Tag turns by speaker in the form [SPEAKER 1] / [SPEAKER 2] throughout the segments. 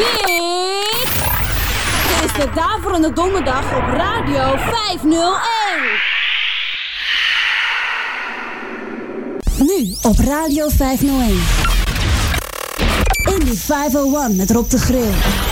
[SPEAKER 1] Dit is de Daverende Donderdag op Radio 501. Nu op Radio 501. In die 501 met Rob de Grill.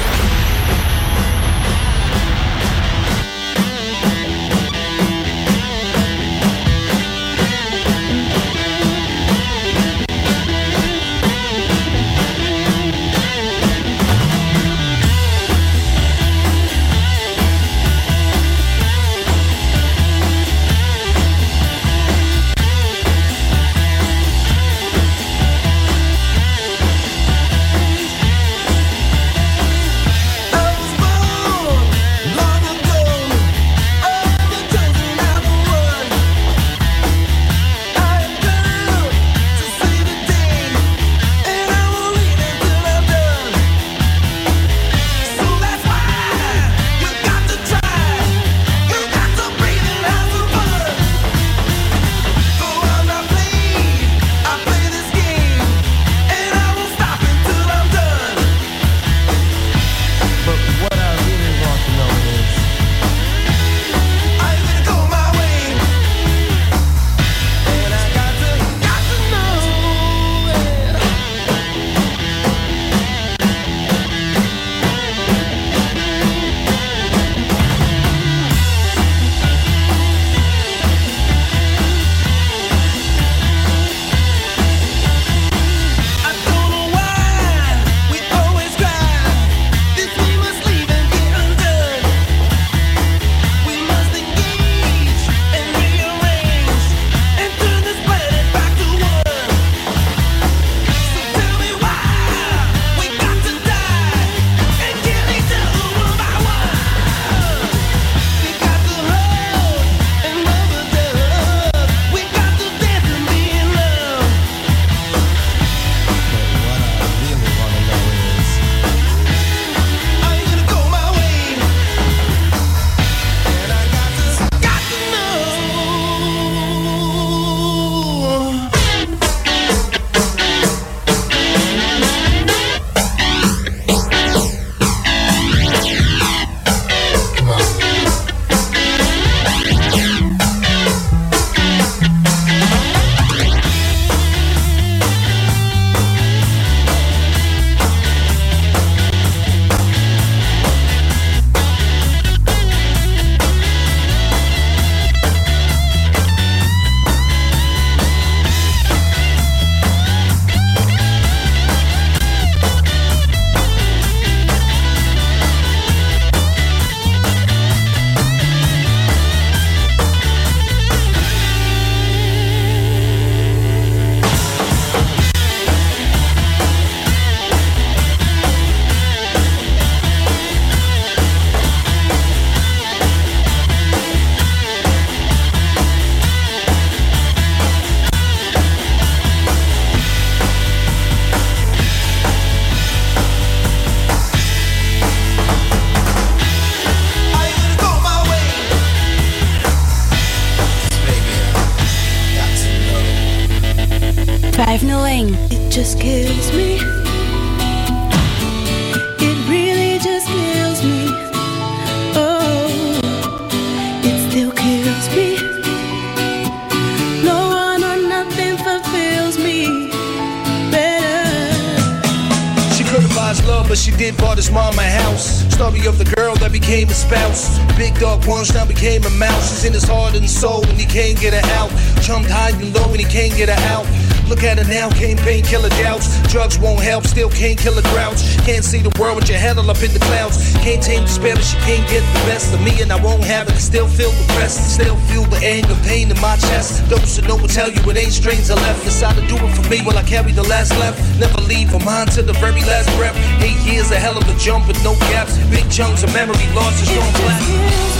[SPEAKER 1] spouse. Big dog once now became a mouse. He's in his heart and soul and he can't get it out. Jumped high and low and he can't get it out. Look at her now, can't painkiller doubts. Drugs won't help, still can't kill a grouch. Can't see the world with your head all up in the clouds. Can't tame the spirit, she can't get the best of me, and I won't have it. Still feel depressed, still feel the anger, pain in my chest. Those who know will
[SPEAKER 2] tell you it ain't strings are left. Decide to do it for me while I carry the last left. Never leave a mind to the very last breath. Eight years, a hell of a jump with no gaps. Big chunks of memory lost, it's on black.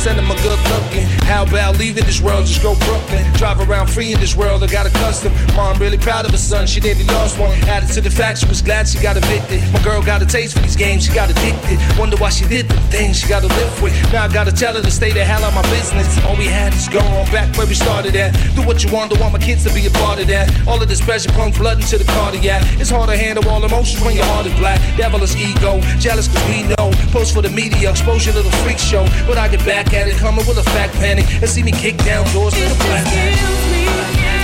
[SPEAKER 2] send him a good looking. How about leaving this world, just go Brooklyn. Drive around free in this world, I got a custom. Mom really proud of her son, she nearly lost one. Added to the fact, she was glad she got evicted. My girl got a taste for these games, she got addicted. Wonder why she did the things she gotta live with. Now I gotta tell her to stay the hell out my business. All we had is gone back where we started at. Do what you want, don't want my kids to be a part of that. All of this pressure pumps blood into the cardiac. It's hard to handle all emotions when your heart is black. Devilish ego, jealous cause we know. Post for the media, expose your little freak show. But I get back at it, coming with a fact panic. And see me kick down doors with a black.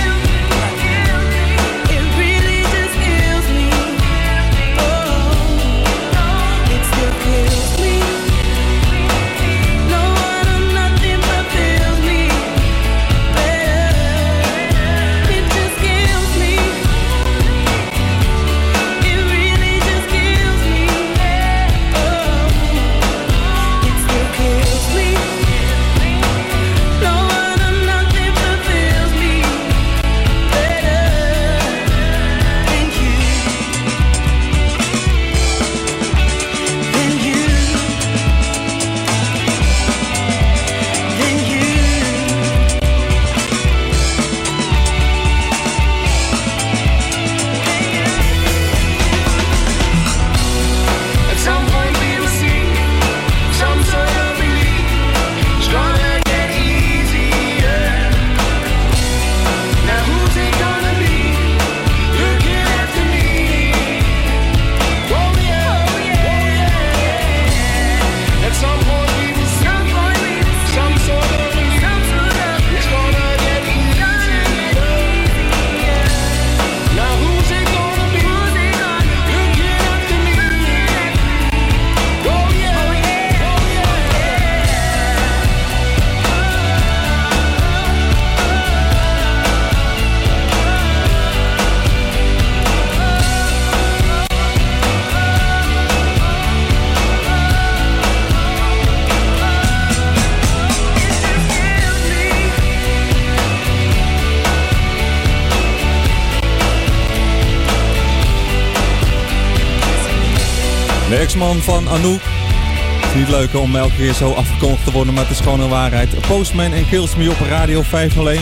[SPEAKER 3] Van Anouk. Het is niet leuk om elke keer zo afgekondigd te worden, maar het is gewoon een waarheid. Postman en Kills Me op Radio 501.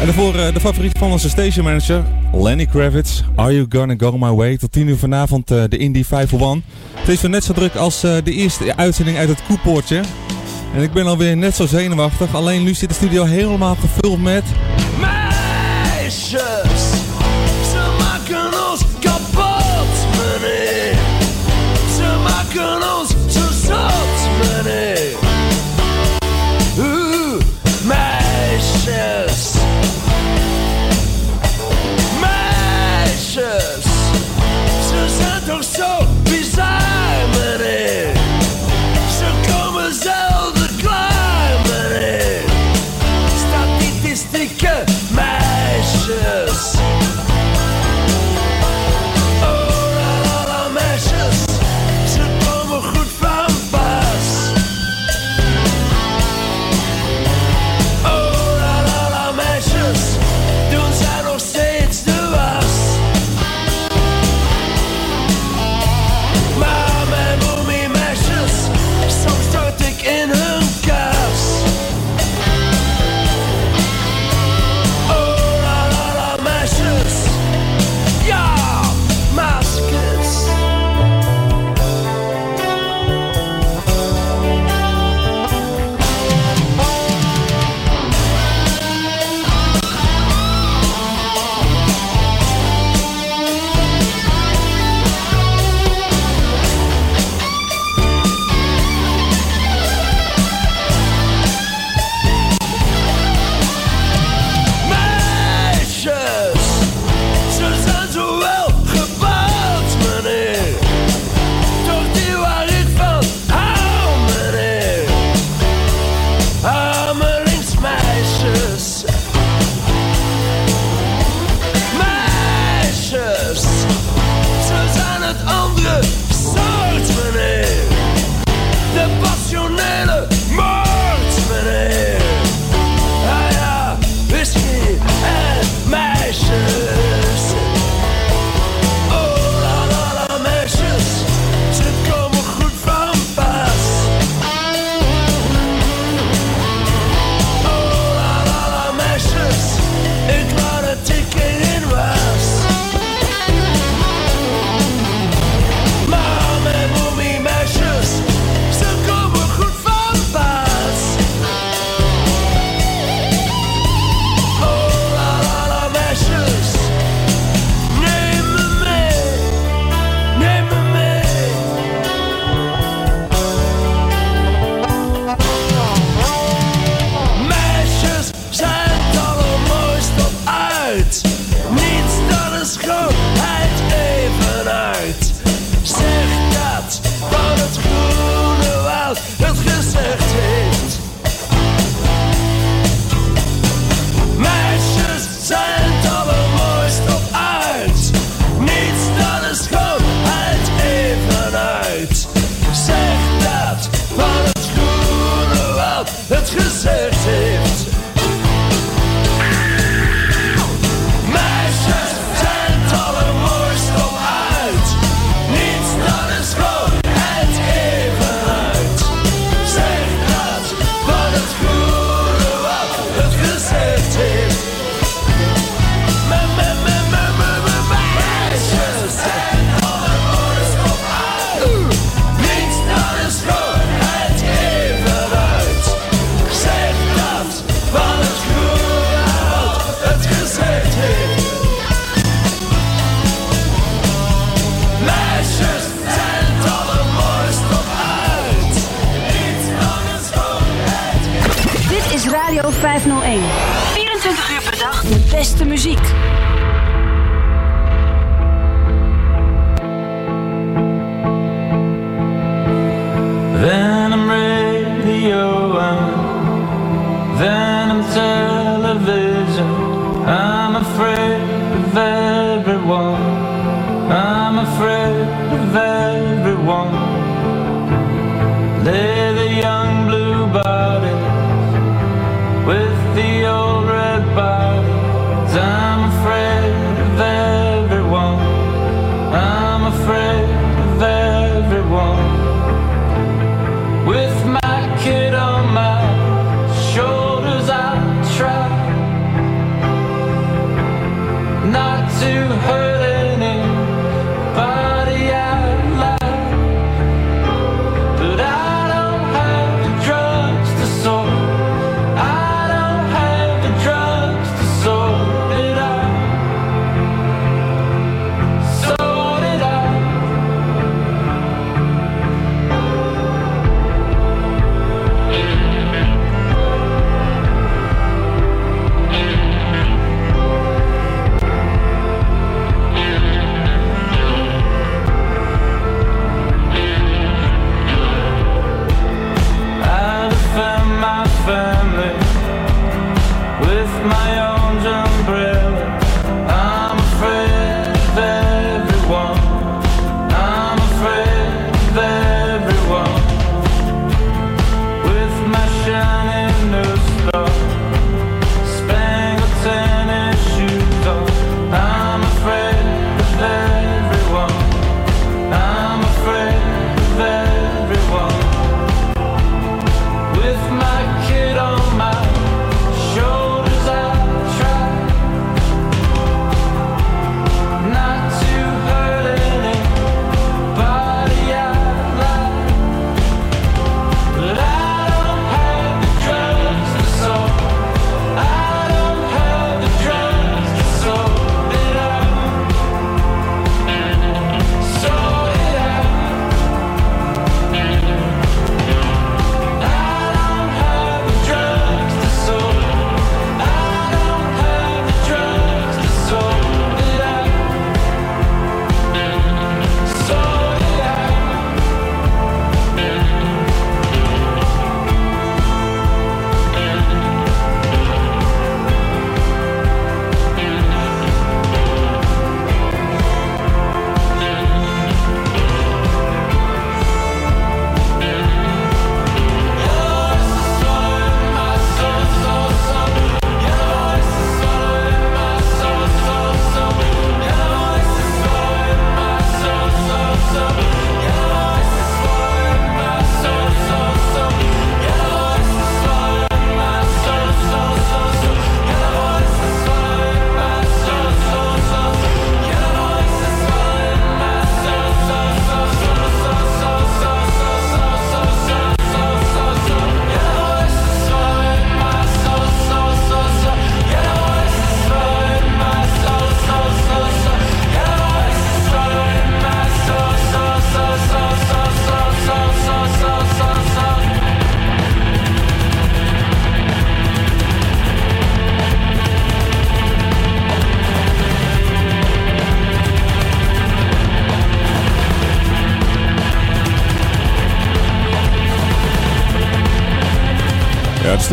[SPEAKER 3] En daarvoor uh, de favoriet van onze station manager, Lenny Kravitz. Are You Gonna Go My Way? Tot 10 uur vanavond uh, de Indie 501. Het is weer net zo druk als uh, de eerste uitzending uit het koepoortje. En ik ben alweer net zo zenuwachtig. Alleen nu zit de studio helemaal gevuld met...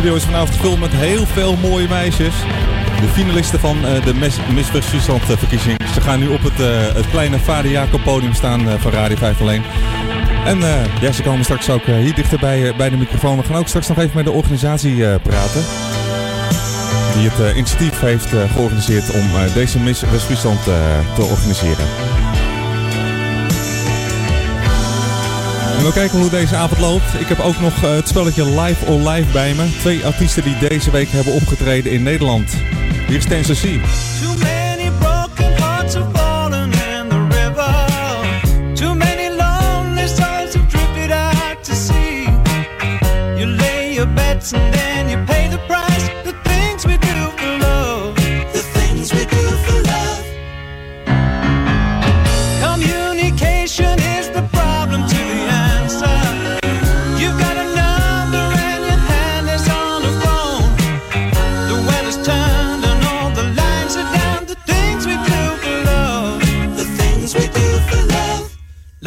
[SPEAKER 3] studio is vanavond gevuld met heel veel mooie meisjes. De finalisten van eh, de Miss eh, verkiezing. Ze gaan nu op het, eh, het kleine Vader Jacob podium staan van Radio 5 alleen. En ja, ze komen straks ook hier dichterbij bij, bij de microfoon. We gaan ook straks nog even met de organisatie praten. Die het initiatief heeft georganiseerd om deze Miss West-Friesland te organiseren. En we kijken hoe deze avond loopt. Ik heb ook nog eh, het spelletje Live or Live bij me. Twee artiesten die deze week hebben opgetreden in Nederland. Hier is
[SPEAKER 4] Tensor C. And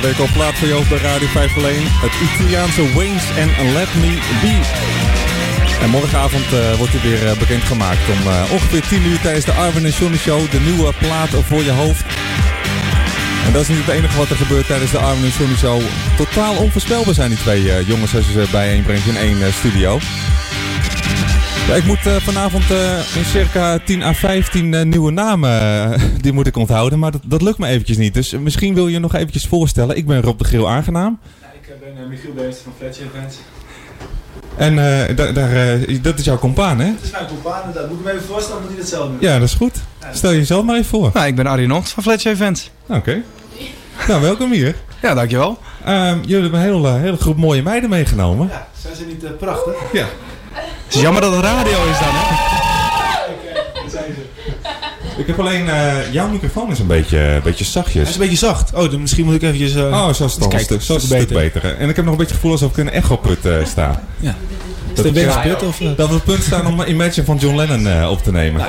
[SPEAKER 3] hele week op plaat voor je hoofd bij Radio 501. Het Italiaanse Waynes en Let Me Be. En morgenavond eh, wordt hij weer eh, bekendgemaakt om eh, ongeveer 10 uur tijdens de Arvin en Johnny Show. De nieuwe plaat voor je hoofd. En dat is niet het enige wat er gebeurt tijdens de Arvin en Johnny Show. Totaal onvoorspelbaar zijn die twee eh, jongens als je ze bijeenbrengt in één studio. Ja, ik moet eh, vanavond eh, in circa 10 à 15 eh, nieuwe namen, die moet ik onthouden. Maar dat, dat lukt me eventjes niet. Dus misschien wil je je nog eventjes voorstellen. Ik ben Rob de Grill aangenaam.
[SPEAKER 5] Ik ben uh, Michiel Beest van Fletcher Events.
[SPEAKER 3] En eh, daar daar, eh, dat is jouw compaan, hè?
[SPEAKER 5] Het is mijn compaan, dat moet ik me even voorstellen, moet hij dat zelf doen?
[SPEAKER 3] Ja, dat is goed. Stel jezelf maar even voor.
[SPEAKER 6] Nou, ik ben Arjen Nocht van Fletcher Events.
[SPEAKER 3] Oké. Nou, welkom hier.
[SPEAKER 6] Ja, dankjewel.
[SPEAKER 3] Ehm, jullie hebben een hele, hele groep mooie meiden meegenomen.
[SPEAKER 5] Ja, zijn ze niet prachtig?
[SPEAKER 3] Ja.
[SPEAKER 6] Het is jammer dat het radio is dan, hè?
[SPEAKER 5] Dat zijn ze.
[SPEAKER 3] Ik heb alleen, eh, jouw microfoon is een beetje, een beetje
[SPEAKER 5] Hij
[SPEAKER 3] zachtjes.
[SPEAKER 5] is een beetje zacht. Oh, dan misschien moet ik eventjes... eh,
[SPEAKER 3] Oh, zo is het al een stuk, beter. En ik heb nog een beetje het gevoel alsof ik in een echoput eh sta.
[SPEAKER 5] Ja.
[SPEAKER 3] Dat,
[SPEAKER 5] Is een of... eh?
[SPEAKER 3] dat we op het punt staan om Imagine van John Lennon eh, op te nemen.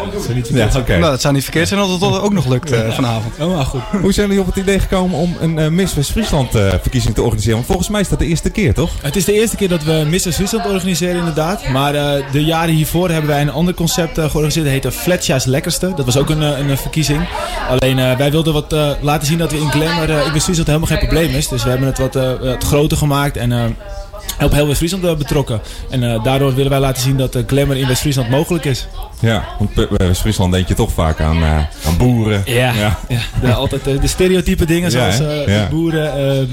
[SPEAKER 3] ja.
[SPEAKER 6] Nou, dat zou niet verkeerd zijn als het ook nog lukt eh, vanavond.
[SPEAKER 5] Oh, maar goed.
[SPEAKER 3] Hoe zijn jullie op het idee gekomen om een Miss West-Friesland eh, verkiezing te organiseren? Want volgens mij is dat de eerste keer, toch?
[SPEAKER 5] Het is de eerste keer dat we Mr. Friesland organiseren inderdaad. Maar eh, de jaren hiervoor hebben wij een ander concept eh, georganiseerd. Dat heette Fletcher's Lekkerste. Dat was ook een, een, verkiezing. Alleen eh, wij wilden wat eh, laten zien dat we in Glamour eh, in West-Friesland helemaal geen probleem is. Dus we hebben het wat, eh, wat groter gemaakt en... op heel West-Friesland eh, betrokken. En eh, daardoor willen wij laten zien dat eh, glamour in West-Friesland mogelijk is.
[SPEAKER 3] Ja, want bij West-Friesland denk je toch vaak aan, aan boeren.
[SPEAKER 5] Ja,
[SPEAKER 3] Ja.
[SPEAKER 5] ja. de, altijd de stereotype dingen zoals
[SPEAKER 3] Ja.
[SPEAKER 5] boeren, eh,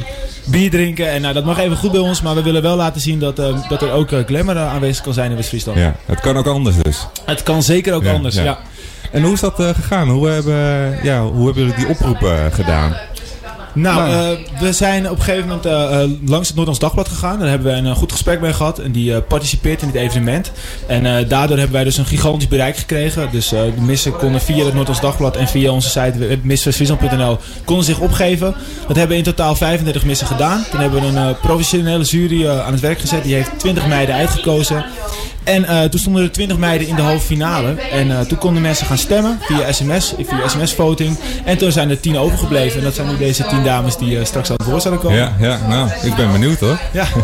[SPEAKER 5] bier drinken. En nou, dat mag even goed bij ons, maar we willen wel laten zien dat, eh, dat er ook glamour aanwezig kan zijn in West-Friesland.
[SPEAKER 3] Ja, het kan ook anders dus.
[SPEAKER 5] Het kan zeker ook anders,
[SPEAKER 3] ja.
[SPEAKER 5] ja.
[SPEAKER 3] En hoe is dat gegaan? Hoe hebben, ja, hoe hebben jullie die oproep gedaan?
[SPEAKER 5] Nou,
[SPEAKER 6] Nou.
[SPEAKER 5] eh, we zijn op een gegeven moment eh, eh, langs het Noord-Ons Dagblad gegaan. Daar hebben we een goed gesprek mee gehad. En die eh, participeert in dit evenement. En daardoor hebben wij dus een gigantisch bereik gekregen. Dus de missen konden via het Noord-Ons Dagblad en via onze site misswestfriesland.nl konden zich opgeven. Dat hebben in totaal 35 missen gedaan. Toen hebben we een professionele jury aan het werk gezet. Die heeft 20 meiden uitgekozen. En eh, toen stonden er 20 meiden in de halve finale. En eh, toen konden mensen gaan stemmen via sms, via sms-voting. En toen zijn er 10 overgebleven. En dat zijn nu deze 10 dames die eh, straks aan het woord zouden komen.
[SPEAKER 3] Ja, ja, nou, ik ben benieuwd hoor.
[SPEAKER 5] Ja.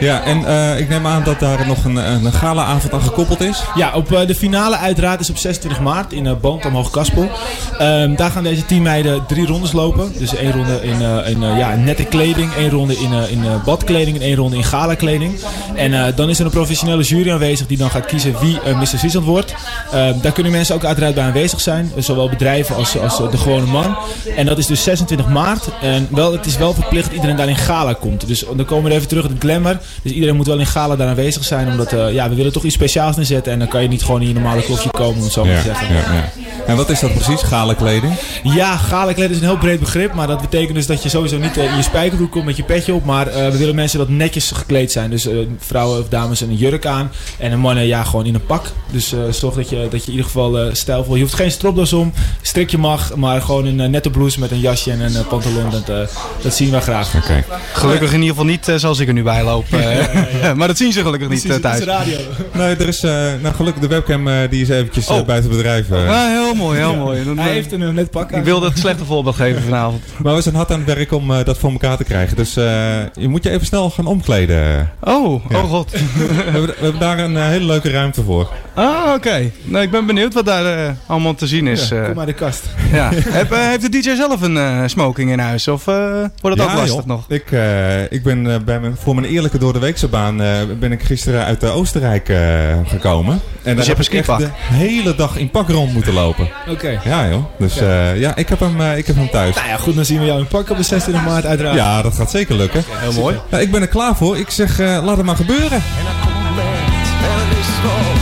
[SPEAKER 3] Ja, en ik neem aan dat daar nog een, een galaavond aan gekoppeld is.
[SPEAKER 5] Ja, op de finale uiteraard is op 26 maart in uh, Band omhoog Kaspel. Ehm, daar gaan deze 10 meiden drie rondes lopen. Dus één ronde in, in ja, nette kleding, één ronde in, in badkleding en één ronde in gala kleding. En dan is er een professionele jury aanwezig die dan gaat kiezen wie uh, Mr. Friesland wordt. Ehm, daar kunnen mensen ook uiteraard bij aanwezig zijn. eh, Zowel bedrijven als, als eh, de gewone man. En dat is dus 26 maart. En wel, het is wel verplicht dat iedereen daar in gala komt. Dus dan komen we even terug op het glamour. Dus iedereen moet wel in gala daar aanwezig zijn. Omdat eh, ja, we willen toch iets speciaals neerzetten. En dan kan je niet gewoon in je normale kloffie komen, om het zo maar
[SPEAKER 3] Ja,
[SPEAKER 5] te zeggen.
[SPEAKER 3] ja, ja. En wat is dat precies, gala kleding?
[SPEAKER 5] Ja, galakleding is een heel breed begrip. Maar dat betekent dus dat je sowieso niet eh, in je spijkerbroek komt met je petje op. Maar eh, we willen mensen dat netjes gekleed zijn. Dus eh, vrouwen of dames een jurk aan. En de mannen ja, gewoon in een pak. Dus eh, zorg dat je, dat je in ieder geval eh, stijlvol... Je hoeft geen stropdas om. Strikje mag. Maar gewoon een eh, nette blouse met een jasje en een pantalon. Dat, eh, dat zien we graag.
[SPEAKER 3] Oké.
[SPEAKER 6] Gelukkig in ieder geval niet zoals ik er nu bij loop. maar dat zien ze gelukkig niet thuis.
[SPEAKER 5] radio.
[SPEAKER 3] Nee, er is, eh, nou gelukkig de webcam eh, die is eventjes
[SPEAKER 6] Oh.
[SPEAKER 3] buiten bedrijf.
[SPEAKER 6] Ah, heel mooi, heel mooi. Dan,
[SPEAKER 5] Hij heeft een net pak aan.
[SPEAKER 6] ik wilde het slechte voorbeeld geven vanavond.
[SPEAKER 3] Maar we zijn hard aan het werk om dat voor elkaar te krijgen. Dus eh, je moet je even snel gaan omkleden.
[SPEAKER 6] Oh,
[SPEAKER 3] Ja.
[SPEAKER 6] oh god.
[SPEAKER 3] we, hebben, we hebben daar een eh, hele leuke ruimte voor.
[SPEAKER 6] Ah, oké. Nou, ik ben benieuwd wat daar eh, allemaal te zien is.
[SPEAKER 5] Ja,
[SPEAKER 6] eh.
[SPEAKER 5] kom maar de kast.
[SPEAKER 6] ja. Heb, eh, heeft de DJ zelf een smoking in huis? Of eh, wordt het ook lastig
[SPEAKER 3] joh.
[SPEAKER 6] nog?
[SPEAKER 3] Ik, eh, ik ben bij mijn, voor mijn eerlijke door de weekse baan eh, ben ik gisteren uit Oostenrijk eh, gekomen. En daar
[SPEAKER 6] Dus je
[SPEAKER 3] heb
[SPEAKER 6] hebt een
[SPEAKER 3] ik echt
[SPEAKER 6] skipak?
[SPEAKER 3] de hele dag in pak rond moeten lopen.
[SPEAKER 5] Oké.
[SPEAKER 3] Ja joh. Dus ja, ja ik, heb hem, ik heb hem thuis.
[SPEAKER 5] Nou ja, goed. Dan zien we jou in pak op de 26 maart uiteraard.
[SPEAKER 3] Ja, dat gaat zeker lukken.
[SPEAKER 6] Heel mooi.
[SPEAKER 3] Ja, ik ben er klaar voor. Ik zeg, eh, laat het maar gebeuren.
[SPEAKER 7] Waar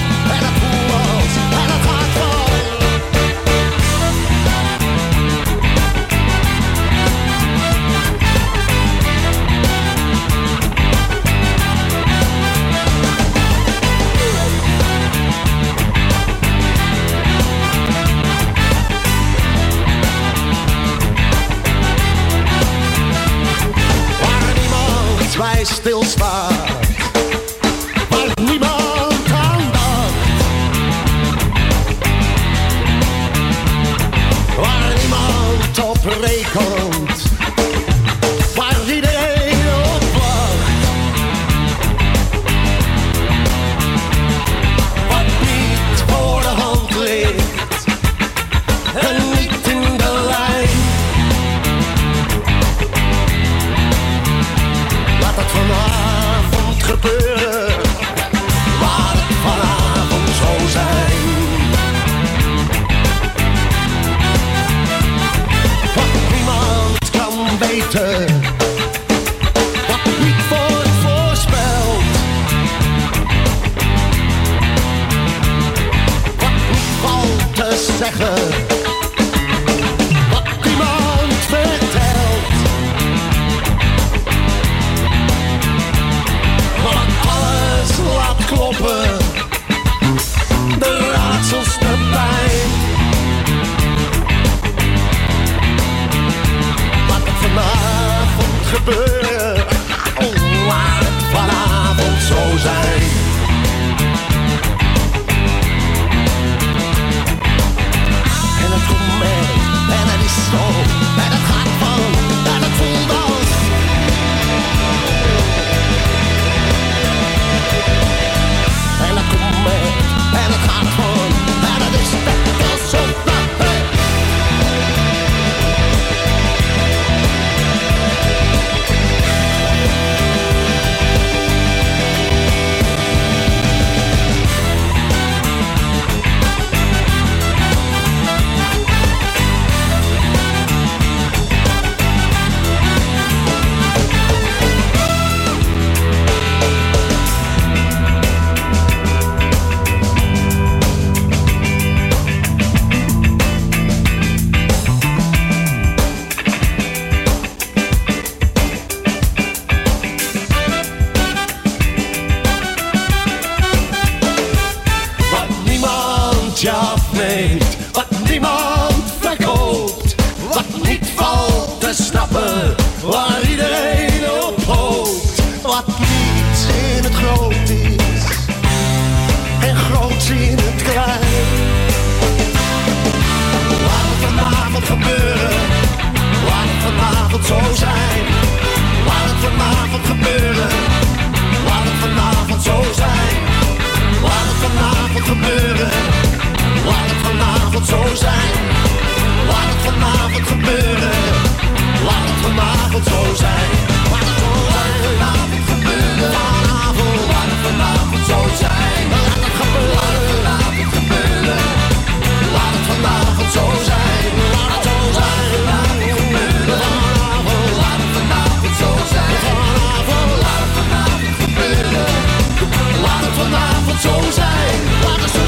[SPEAKER 7] waar
[SPEAKER 8] iedereen op hoopt. Wat niets in het groot is, en groots in het klein. Laat het vanavond gebeuren, laat het vanavond zo zijn. Laat het vanavond gebeuren, laat het vanavond zo zijn. Laat het vanavond gebeuren. Laat het vanavond zo zijn. Laat het vanavond gebeuren. Laat het vanavond zo zijn. Laat het vanavond gebeuren. Vanavond. Laat het vanavond zo zijn. Laat het gebeuren. Laat het gebeuren. Laat het vanavond zo zijn. Laat het zo zijn. Laat het gebeuren. Vanavond. Laat het vanavond zo zijn. Vanavond. Laat het vanavond gebeuren. Laat het vanavond zo zijn. Laat het zo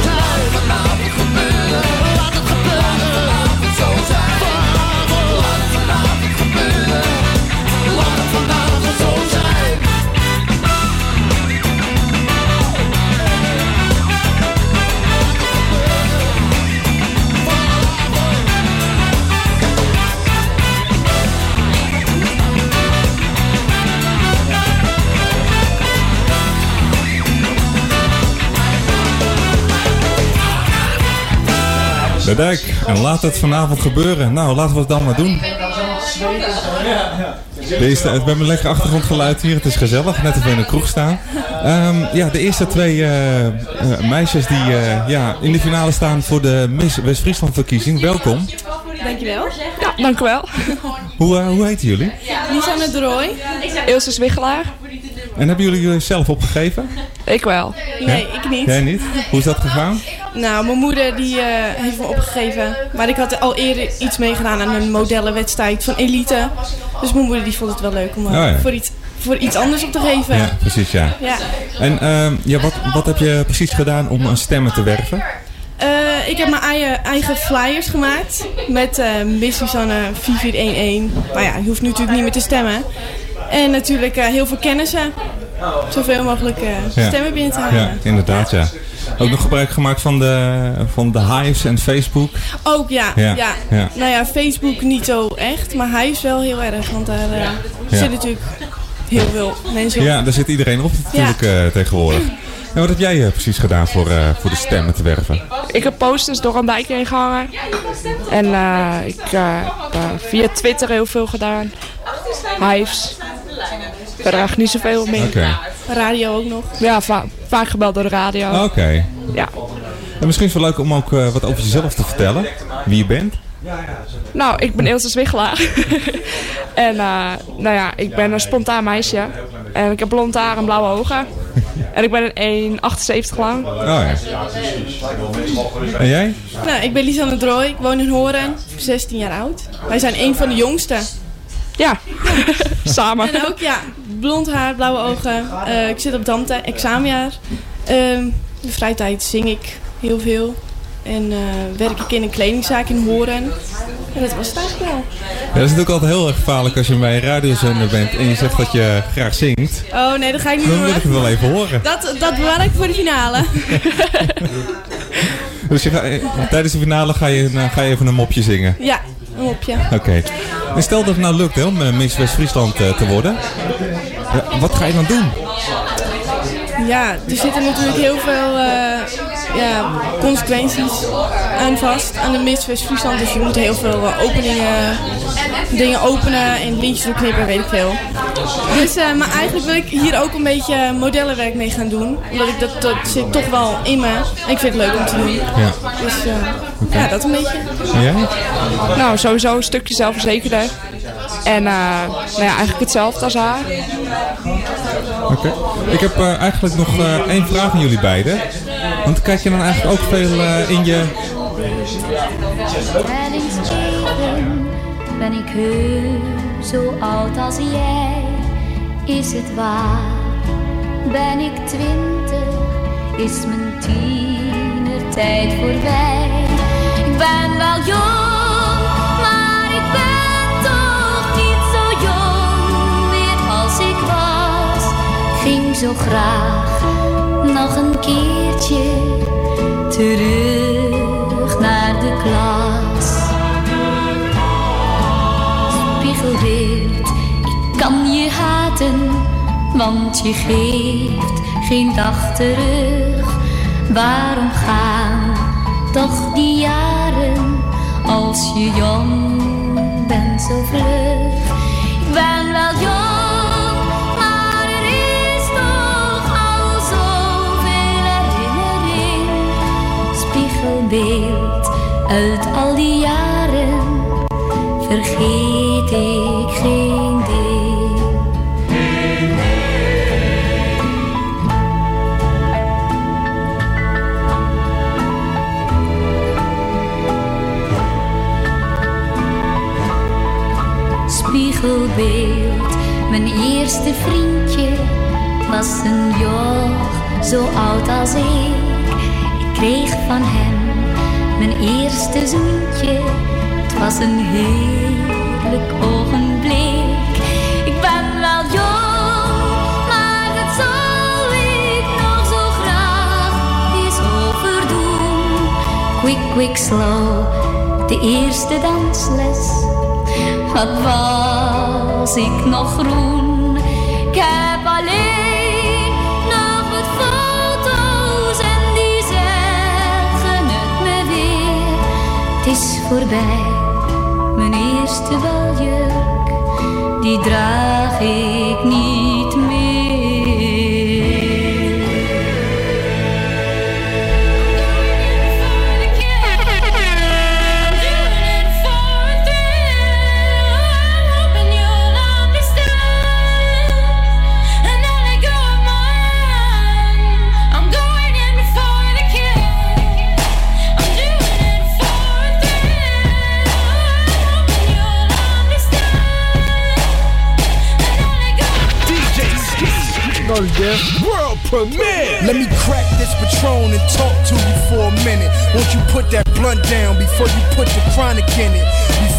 [SPEAKER 3] De dijk. En laat het vanavond gebeuren. Nou, laten we het dan maar doen. Deze, we hebben een lekker achtergrondgeluid hier. Het is gezellig. Net of we in een kroeg staan. Ehm, ja, de eerste twee eh, eh, meisjes die eh, ja, in de finale staan voor de Miss West-Friesland verkiezing. Welkom.
[SPEAKER 9] Dankjewel. Ja, dank u wel.
[SPEAKER 3] Hoe, hoe heten jullie?
[SPEAKER 9] Lisa met Roy. Ilse Zwiggelaar.
[SPEAKER 3] En hebben jullie jullie zelf opgegeven?
[SPEAKER 9] Ik wel. Nee, ik niet.
[SPEAKER 3] Jij niet? Hoe is dat gegaan?
[SPEAKER 9] Nou, mijn moeder die, eh, heeft me opgegeven. Maar ik had al eerder iets meegedaan aan een modellenwedstrijd van Elite. Dus mijn moeder die vond het wel leuk om eh,
[SPEAKER 3] Oh ja.
[SPEAKER 9] voor, iets, voor iets anders op te geven.
[SPEAKER 3] Ja, precies ja.
[SPEAKER 9] Ja.
[SPEAKER 3] En ehm, ja, wat, wat heb je precies gedaan om een stemmen te werven?
[SPEAKER 9] Eh, ik heb mijn eigen, eigen flyers gemaakt. Met eh Miss Susanne 4411. Maar ja, je hoeft nu natuurlijk niet meer te stemmen. En natuurlijk eh, heel veel kennissen. Zoveel mogelijk eh, stemmen binnen te halen.
[SPEAKER 3] Ja, inderdaad ja. Ook nog gebruik gemaakt van de, van de Hives en Facebook.
[SPEAKER 9] Ook ja,
[SPEAKER 3] Ja,
[SPEAKER 9] ja.
[SPEAKER 3] ja.
[SPEAKER 9] Nou ja, Facebook niet zo echt, maar hij is wel heel erg. Want daar eh,
[SPEAKER 3] Ja.
[SPEAKER 9] zitten natuurlijk heel veel mensen op.
[SPEAKER 3] Ja, daar zit iedereen op natuurlijk eh, tegenwoordig. En wat heb jij eh, precies gedaan voor, eh, voor de stemmen te werven?
[SPEAKER 10] Ik heb posters door een dijk heen gehangen. En eh, ik eh, heb via Twitter heel veel gedaan. Hives. Verder eigenlijk niet zoveel meer.
[SPEAKER 3] Oké.
[SPEAKER 9] Radio ook nog.
[SPEAKER 10] Ja, va- vaak gebeld door de radio.
[SPEAKER 3] Oké.
[SPEAKER 10] Ja.
[SPEAKER 3] En misschien is het wel leuk om ook eh, wat over jezelf te vertellen. Wie je bent.
[SPEAKER 10] Nou, ik ben Ilse Zwiggelaar. en eh, nou ja, ik ben een spontaan meisje. En ik heb blond haar en blauwe ogen. en ik ben een 1,78 lang.
[SPEAKER 3] Oh ja. En jij?
[SPEAKER 9] Nou, ik ben Lisanne Drooy, ik woon in Horen, 16 jaar oud. Wij zijn een van de jongste.
[SPEAKER 10] Ja, samen.
[SPEAKER 11] En ook, ja, blond haar, blauwe ogen. Eh, ik zit op Dante, examenjaar. Ehm de vrije tijd zing ik heel veel. En eh, werk ik in een kledingzaak in Horen. En dat was het eigenlijk wel.
[SPEAKER 3] Ja, dat is natuurlijk altijd heel erg gevaarlijk als je bij een radiozender bent en je zegt dat je graag zingt.
[SPEAKER 11] Oh nee, dat ga ik niet
[SPEAKER 3] Dan
[SPEAKER 11] doen.
[SPEAKER 3] wil ik het wel even horen.
[SPEAKER 11] Dat, dat bewaar ik voor de finale.
[SPEAKER 3] Dus je ga- tijdens de finale ga je, eh, ga je even een mopje zingen.
[SPEAKER 11] Ja, een mopje.
[SPEAKER 3] Oké. En stel dat het nou lukt hè, om Miss West-Friesland te worden. Ja, wat ga je dan doen?
[SPEAKER 11] Ja, er zitten natuurlijk heel veel eh, ja, consequenties aan vast aan de Miss West-Friesland. Dus je moet heel veel eh, openingen, dingen openen en lintjes doorknippen, weet ik veel. Dus, eh, maar eigenlijk wil ik hier ook een beetje modellenwerk mee gaan doen. Omdat ik dat, dat zit toch wel in me. En ik vind het leuk om te doen.
[SPEAKER 3] Ja.
[SPEAKER 11] Dus eh, ja, dat een beetje.
[SPEAKER 3] Jij?
[SPEAKER 10] Nou, sowieso een stukje zelfverzekerder. En eh, nou ja, eigenlijk hetzelfde als haar.
[SPEAKER 3] Oké. Ik heb eh, eigenlijk nog eh, één vraag aan jullie beiden. Want kijk je dan eigenlijk ook veel eh, in je...
[SPEAKER 12] Ben ik heus zo oud als jij. Is het waar? Ben ik twintig? Is mijn tienertijd voorbij? Ik ben wel jong, zo graag nog een keertje terug naar de klas. Spiegelbeeld, ik kan je haten, want je geeft geen dag terug. Waarom gaan toch die jaren als je jong bent zo vlug? Spiegelbeeld uit al die jaren vergeet ik geen deel. Spiegelbeeld, mijn eerste vriendje was een joch zo oud als ik. Ik kreeg van hem mijn eerste zoentje. Het was een heerlijk ogenblik. Ik ben wel jong, maar dat zou ik nog zo graag eens overdoen. Quick, quick, slow, de eerste dansles. Wat was ik nog groen? Is voorbij, mijn eerste baljurk, die draag ik niet
[SPEAKER 13] World premiere. Let me crack this Patron and talk to you for a minute. Won't you put that blunt down before you put the chronic in it?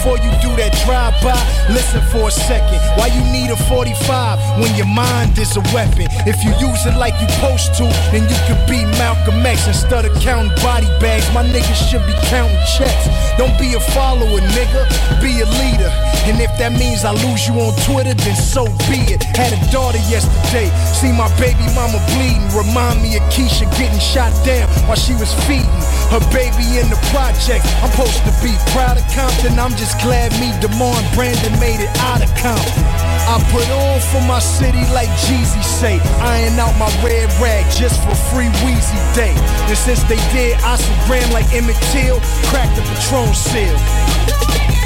[SPEAKER 13] Before you do that drive-by, listen for a second. Why you need a 45 when your mind is a weapon? If you use it like you supposed to, then you could be Malcolm X instead of counting body bags. My niggas should be counting checks. Don't be a follower, nigga. Be a leader. And if that means I lose you on Twitter, then so be it. Had a daughter yesterday. See my baby mama bleeding. Remind me of Keisha getting shot down while she was feeding her baby in the project. I'm supposed to be proud of Compton. I'm just glad me, Demar, and Brandon made it out of Compton. I put on for my city like Jeezy say. Iron out my red rag just for free Wheezy Day. And since they did I Instagram like Emmett Till, crack the Patron seal.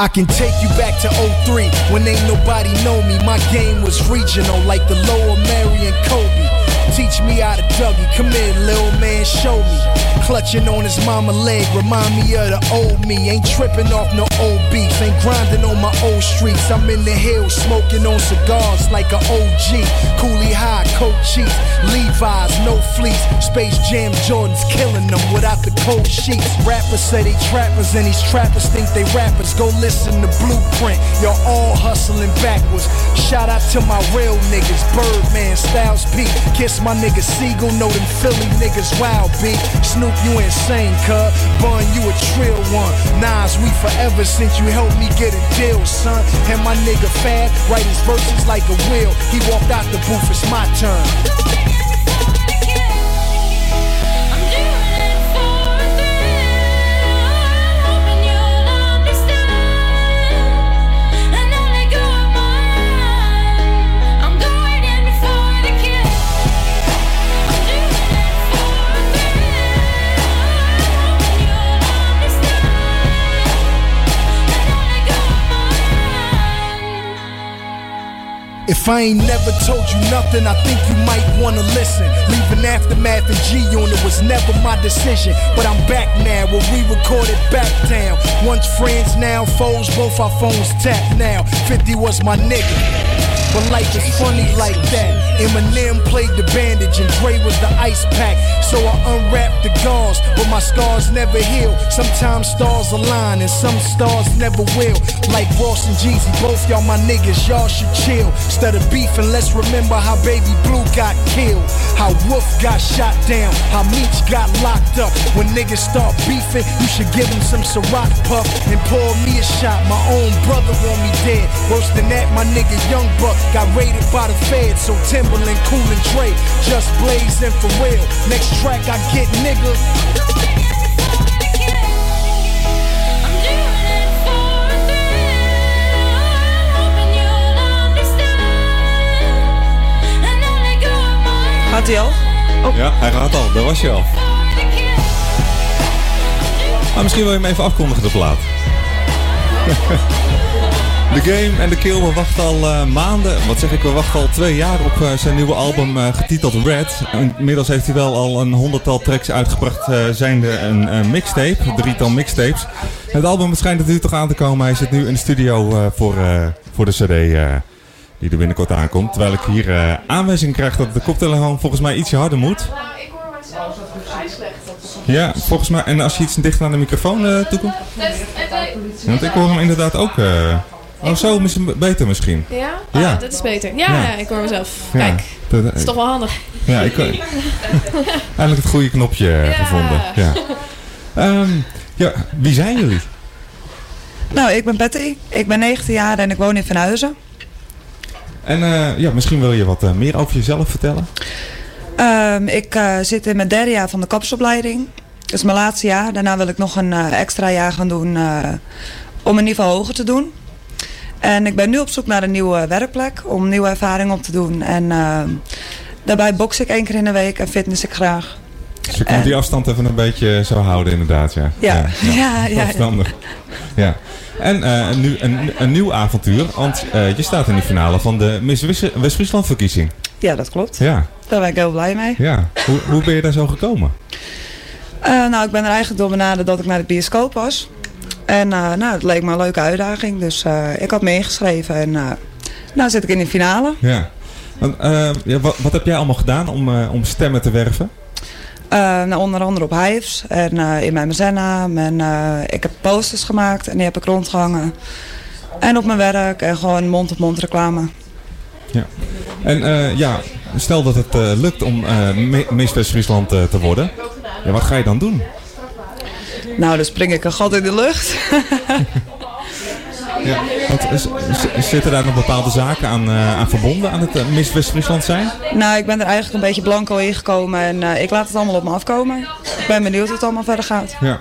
[SPEAKER 13] I can take you back to 03 when ain't nobody know me. My game was regional like the lower Marion Kobe. Teach me how to Dougie. Come here, little man, show me. Clutching on his mama leg, remind me of the old me. Ain't tripping off no old beats, ain't grinding on my old streets. I'm in the hills, smoking on cigars like a OG. Coolie high, coat cheeks, Levi's, no fleece. Space Jam Jordans killing them without the cold sheets. Rappers say they trappers, and these trappers think they rappers. Go listen to Blueprint, y'all all hustling backwards. Shout out to my real niggas, Birdman, Styles P. Kiss my nigga Siegel, know them Philly niggas wild B. Snoop, you insane, cuz. Bun, you a trill one. Nas, we forever since you helped me get a deal, son. And my nigga Fab, write his verses like a wheel. He walked out the booth, it's my turn. If I ain't never told you nothing, I think you might wanna listen. Leaving Aftermath and G Unit was never my decision. But I'm back now, where we recorded back down. Once friends, now foes, both our phones tapped now. 50 was my nigga. But life is funny like that. Eminem played the bandage and Dre was the ice pack. So I unwrapped the gauze, but my scars never heal. Sometimes stars align and some stars never will. Like Ross and Jeezy, both y'all my niggas, y'all should chill. Instead of beefing, let's remember how Baby Blue got killed. How Wolf got shot down, how Meech got locked up. When niggas start beefing, you should give them some Ciroc puff and pour me a shot. My own brother want me dead. Worse than that, my nigga Young Buck got raided by the feds. So Timberland, Cool and Dre, just blazing for real. Next track I get, nigga.
[SPEAKER 14] Gaat hij al?
[SPEAKER 3] Ja, hij gaat al. Daar was je al. Maar misschien wil je hem even afkondigen, de plaat. De Game en de Kill, we wachten al eh, maanden, wat zeg ik, we wachten al twee jaar op eh, zijn nieuwe album eh, getiteld Red. Inmiddels heeft hij wel al een honderdtal tracks uitgebracht, zijnde een mixtape, drietal mixtapes. Het album schijnt er nu toch aan te komen, hij zit nu in de studio voor, voor de cd die er binnenkort aankomt. Terwijl ik hier aanwijzing krijg dat de koptelefoon volgens mij ietsje harder moet. Ja, volgens mij, en als je iets dichter naar de microfoon eh toe komt. Want ik hoor hem inderdaad ook. Oh, zo is het beter misschien.
[SPEAKER 11] Ja?
[SPEAKER 3] Ja,
[SPEAKER 11] dat is beter. Ja,
[SPEAKER 3] Ja.
[SPEAKER 11] ja, ik hoor mezelf.
[SPEAKER 3] Ja,
[SPEAKER 11] Kijk,
[SPEAKER 3] dat-
[SPEAKER 11] dat is toch wel handig.
[SPEAKER 3] Ja, ik eindelijk het goede knopje
[SPEAKER 11] Ja.
[SPEAKER 3] gevonden. Ja. Ehm, ja, wie zijn jullie?
[SPEAKER 14] Nou, ik ben Patty. Ik ben 19 jaar en ik woon in Venhuizen.
[SPEAKER 3] En eh, ja, misschien wil je wat eh, meer over jezelf vertellen.
[SPEAKER 14] Ehm, ik eh, zit in mijn derde jaar van de kapsopleiding. Dat is mijn laatste jaar. Daarna wil ik nog een extra jaar gaan doen eh, om een niveau hoger te doen. En ik ben nu op zoek naar een nieuwe werkplek om nieuwe ervaring op te doen. En ehm, daarbij box ik één keer in de week en fitness ik graag.
[SPEAKER 3] Dus je kunt die afstand even een beetje zo houden inderdaad, ja.
[SPEAKER 14] Ja, ja, ja. ja.
[SPEAKER 3] Verstandig. Ja. En eh, nu een, een nieuw avontuur, want eh, je staat in de finale van de Miss West- West-Friesland verkiezing.
[SPEAKER 14] Ja, dat klopt.
[SPEAKER 3] Ja,
[SPEAKER 14] Daar ben ik heel blij mee.
[SPEAKER 3] ja. Hoe, hoe ben je daar zo gekomen?
[SPEAKER 14] Eh, nou, ik ben er eigenlijk door benaderd dat ik naar de bioscoop was. En eh, nou, het leek me een leuke uitdaging. Dus eh, ik had me ingeschreven en uh, nou zit ik in de finale.
[SPEAKER 3] Ja. Ja, wat, wat heb jij allemaal gedaan om, om stemmen te werven?
[SPEAKER 14] Nou, onder andere op Hives en in mijn Mazenna. En ik heb posters gemaakt en die heb ik rondgehangen. En op mijn werk en gewoon mond-op-mond reclame.
[SPEAKER 3] Ja. En ja, stel dat het lukt om uh, Miss West-Friesland te worden. Ja, wat ga je dan doen?
[SPEAKER 14] Nou, dan spring ik een gat in de lucht.
[SPEAKER 3] ja, want zitten daar nog bepaalde zaken aan, uh, aan verbonden aan het uh, Miss West-Friesland zijn?
[SPEAKER 14] Nou, ik ben er eigenlijk een beetje blanco ingekomen en uh, ik laat het allemaal op me afkomen. Ik ben benieuwd hoe het allemaal verder gaat.
[SPEAKER 3] Ja.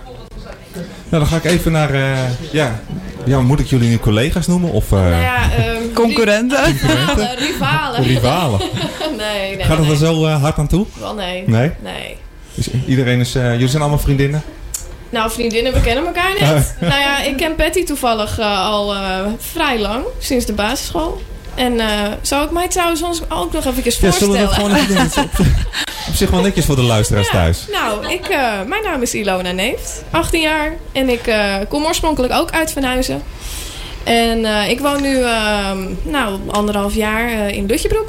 [SPEAKER 3] Nou, dan ga ik even naar, uh, ja, ja, moet ik jullie nu collega's noemen? Of, uh,
[SPEAKER 11] nou ja, um,
[SPEAKER 14] concurrenten.
[SPEAKER 11] Rivalen. Rivalen.
[SPEAKER 3] Rivalen.
[SPEAKER 11] nee, nee.
[SPEAKER 3] Gaat het
[SPEAKER 11] nee.
[SPEAKER 3] er zo uh, hard aan toe?
[SPEAKER 11] Wel nee.
[SPEAKER 3] Nee?
[SPEAKER 11] Nee.
[SPEAKER 3] Dus iedereen is, jullie zijn allemaal vriendinnen?
[SPEAKER 11] Nou, vriendinnen, we kennen elkaar net. nou ja, ik ken Patty toevallig eh, al eh, vrij lang, sinds de basisschool. En eh, zou ik mij trouwens ons ook nog even
[SPEAKER 3] Ja,
[SPEAKER 11] voorstellen?
[SPEAKER 3] zullen we dat gewoon even doen? Op, op zich wel netjes voor de luisteraars thuis.
[SPEAKER 11] Nou, ik, mijn naam is Ilona Neeft, 18 jaar. En ik kom oorspronkelijk ook uit Van Huizen. En ik woon nu ehm, nou, anderhalf jaar in Lutjebroek.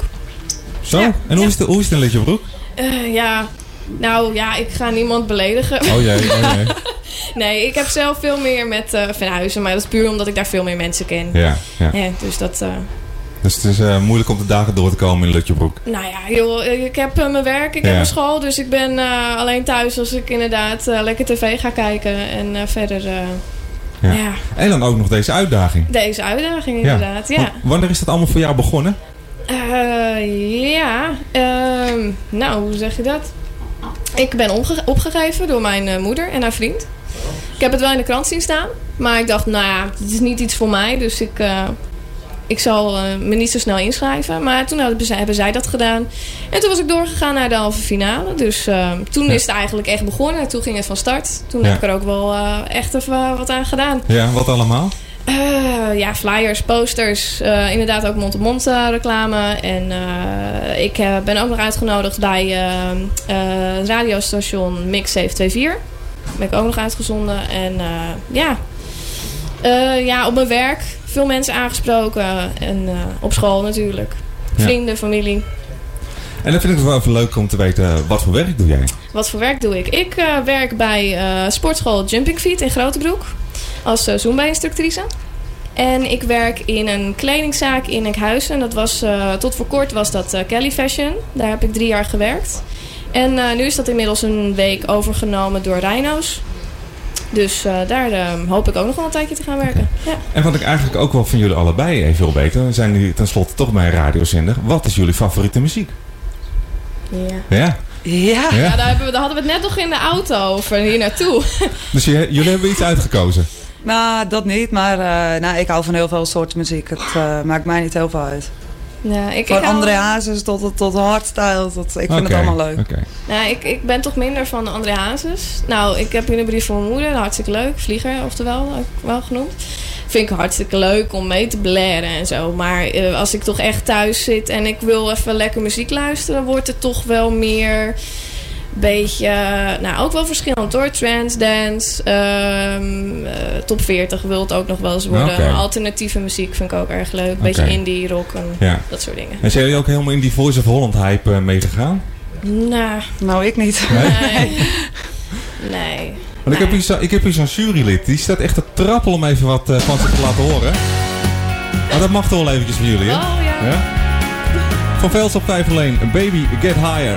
[SPEAKER 3] Zo, en hoe is, het, hoe is het in Litjebroek?
[SPEAKER 11] Eh, ja, nou ja, ik ga niemand beledigen.
[SPEAKER 3] Oh jee, oh jee.
[SPEAKER 11] nee, ik heb zelf veel meer met eh Van Huizen. Maar dat is puur omdat ik daar veel meer mensen ken.
[SPEAKER 3] Ja, ja.
[SPEAKER 11] dus dat... eh,
[SPEAKER 3] Dus het is eh, moeilijk om de dagen door te komen in Lutjebroek.
[SPEAKER 11] nou ja, joh, ik heb mijn werk, ik
[SPEAKER 3] Ja.
[SPEAKER 11] heb mijn school. Dus ik ben alleen thuis als ik inderdaad lekker tv ga kijken. En verder...
[SPEAKER 3] Ja.
[SPEAKER 11] ja.
[SPEAKER 3] En dan ook nog deze uitdaging.
[SPEAKER 11] Deze uitdaging inderdaad, ja.
[SPEAKER 3] Wanneer is dat allemaal voor jou begonnen?
[SPEAKER 11] Eh, ja, ehm, nou, hoe zeg je dat? Ik ben opgegeven door mijn eh, moeder en haar vriend. Ik heb het wel in de krant zien staan. Maar ik dacht, nou ja, het is niet iets voor mij. Dus ik, eh, ik zal eh, me niet zo snel inschrijven. Maar toen hebben zij, dat gedaan. En toen was ik doorgegaan naar de halve finale. Dus toen is het eigenlijk echt begonnen. Toen ging het van start. Toen
[SPEAKER 3] Ja.
[SPEAKER 11] heb ik er ook wel echt even wat aan gedaan.
[SPEAKER 3] Ja, wat allemaal?
[SPEAKER 11] Eh, ja, flyers, posters, eh, inderdaad ook mond-op-mond eh, reclame. En ik ben ook nog uitgenodigd bij het radiostation Mix 724. Ben ik ook nog uitgezonden. En ja. Ja, op mijn werk veel mensen aangesproken. En op school natuurlijk.
[SPEAKER 3] Ja.
[SPEAKER 11] Vrienden, familie.
[SPEAKER 3] En dan vind ik het wel even leuk om te weten, wat voor werk doe jij?
[SPEAKER 11] Wat voor werk doe ik? Ik werk bij sportschool Jumping Feet in Grotebroek. Als uh, Zumba-instructrice. En ik werk in een kledingzaak in Enkhuizen. Dat was, eh, tot voor kort was dat eh, Kelly Fashion. Daar heb ik drie jaar gewerkt. En eh, nu is dat inmiddels een week overgenomen door Rhino's. Dus eh, daar eh, hoop ik ook nog wel een tijdje te gaan werken. Ja.
[SPEAKER 3] En wat ik eigenlijk ook wel van jullie allebei even wil weten, we zijn nu tenslotte toch bij een radiozender. Wat is jullie favoriete muziek?
[SPEAKER 11] Ja.
[SPEAKER 3] Ja.
[SPEAKER 14] Ja.
[SPEAKER 3] Ja.
[SPEAKER 11] Daar, hebben we, daar hadden we het net nog in de auto over hier naartoe.
[SPEAKER 3] Dus je- jullie hebben iets uitgekozen.
[SPEAKER 14] Nou, dat niet, maar eh, nou, ik hou van heel veel soorten muziek. Het eh, maakt mij niet heel veel uit.
[SPEAKER 11] Ja, ik,
[SPEAKER 14] Van
[SPEAKER 11] ik hou-
[SPEAKER 14] André Hazes tot, tot hardstyle, tot, ik vind het allemaal leuk.
[SPEAKER 3] oké.
[SPEAKER 11] Nou, ik, ik ben toch minder van André Hazes. Nou, ik heb hier een brief van mijn moeder. Hartstikke leuk. Vlieger, oftewel, ook wel genoemd. Vind ik hartstikke leuk om mee te blaren en zo. Maar eh, als ik toch echt thuis zit en ik wil even lekker muziek luisteren... wordt het toch wel meer... Beetje, nou ook wel verschillend hoor. Trance, dance, ehm, eh, top 40 wil het ook nog wel eens worden. Alternatieve muziek vind ik ook erg leuk. Beetje indie, rock en
[SPEAKER 3] Ja.
[SPEAKER 11] dat soort dingen.
[SPEAKER 3] En zijn jullie ook helemaal in die Voice of Holland hype eh, meegegaan?
[SPEAKER 11] Nou,
[SPEAKER 14] nou ik niet.
[SPEAKER 3] Nee?
[SPEAKER 11] Nee. nee.
[SPEAKER 3] Want ik heb hier zo- ik heb hier zo'n jurylid, die staat echt te trappelen om even wat eh, van zich te laten horen. Maar dat mag toch wel eventjes voor jullie, hè?
[SPEAKER 11] Oh ja.
[SPEAKER 3] Van Vels op 5 alleen, Baby Get Higher.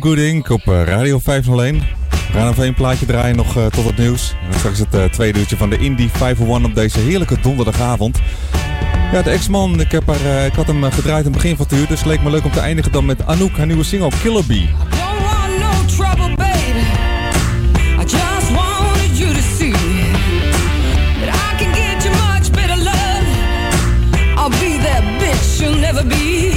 [SPEAKER 3] Feel op eh, Radio 501. We gaan even een plaatje draaien nog eh, tot het nieuws. En straks het eh, tweede uurtje van de Indie 501 op deze heerlijke donderdagavond. Ja, de ex-man, ik, heb haar. ik had hem gedraaid in het begin van het uur. Dus het leek me leuk om te eindigen dan met Anouk, haar nieuwe single Killer Bee.
[SPEAKER 15] I'll be bitch you'll never be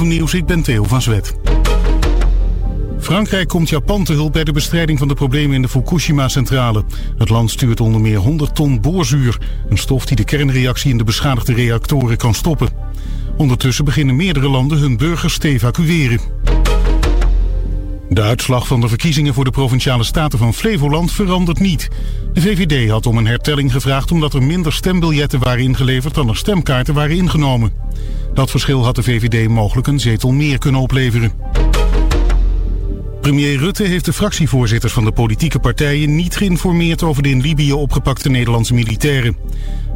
[SPEAKER 16] Nieuws. Ik ben Theo van Zwet. Frankrijk komt Japan te hulp bij de bestrijding van de problemen in de Fukushima-centrale. Het land stuurt onder meer 100 ton boorzuur, een stof die de kernreactie in de beschadigde reactoren kan stoppen. Ondertussen beginnen meerdere landen hun burgers te evacueren. De uitslag van de verkiezingen voor de Provinciale Staten van Flevoland verandert niet. De VVD had om een hertelling gevraagd omdat er minder stembiljetten waren ingeleverd dan er stemkaarten waren ingenomen. Dat verschil had de VVD mogelijk een zetel meer kunnen opleveren. Premier Rutte heeft de fractievoorzitters van de politieke partijen niet geïnformeerd over de in Libië opgepakte Nederlandse militairen.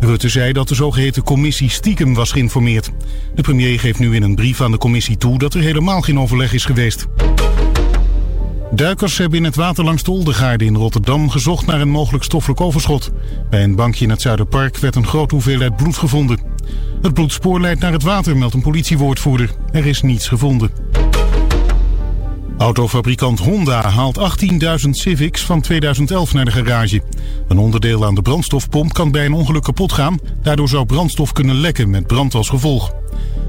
[SPEAKER 16] Rutte zei dat de zogeheten commissie stiekem was geïnformeerd. De premier geeft nu in een brief aan de commissie toe dat er helemaal geen overleg is geweest. Duikers hebben in het water langs de Oldegaarde in Rotterdam gezocht naar een mogelijk stoffelijk overschot. Bij een bankje in het Zuiderpark werd een grote hoeveelheid bloed gevonden. Het bloedspoor leidt naar het water, meldt een politiewoordvoerder. Er is niets gevonden. Autofabrikant Honda haalt 18.000 Civics van 2011 naar de garage. Een onderdeel aan de brandstofpomp kan bij een ongeluk kapot gaan. Daardoor zou brandstof kunnen lekken met brand als gevolg.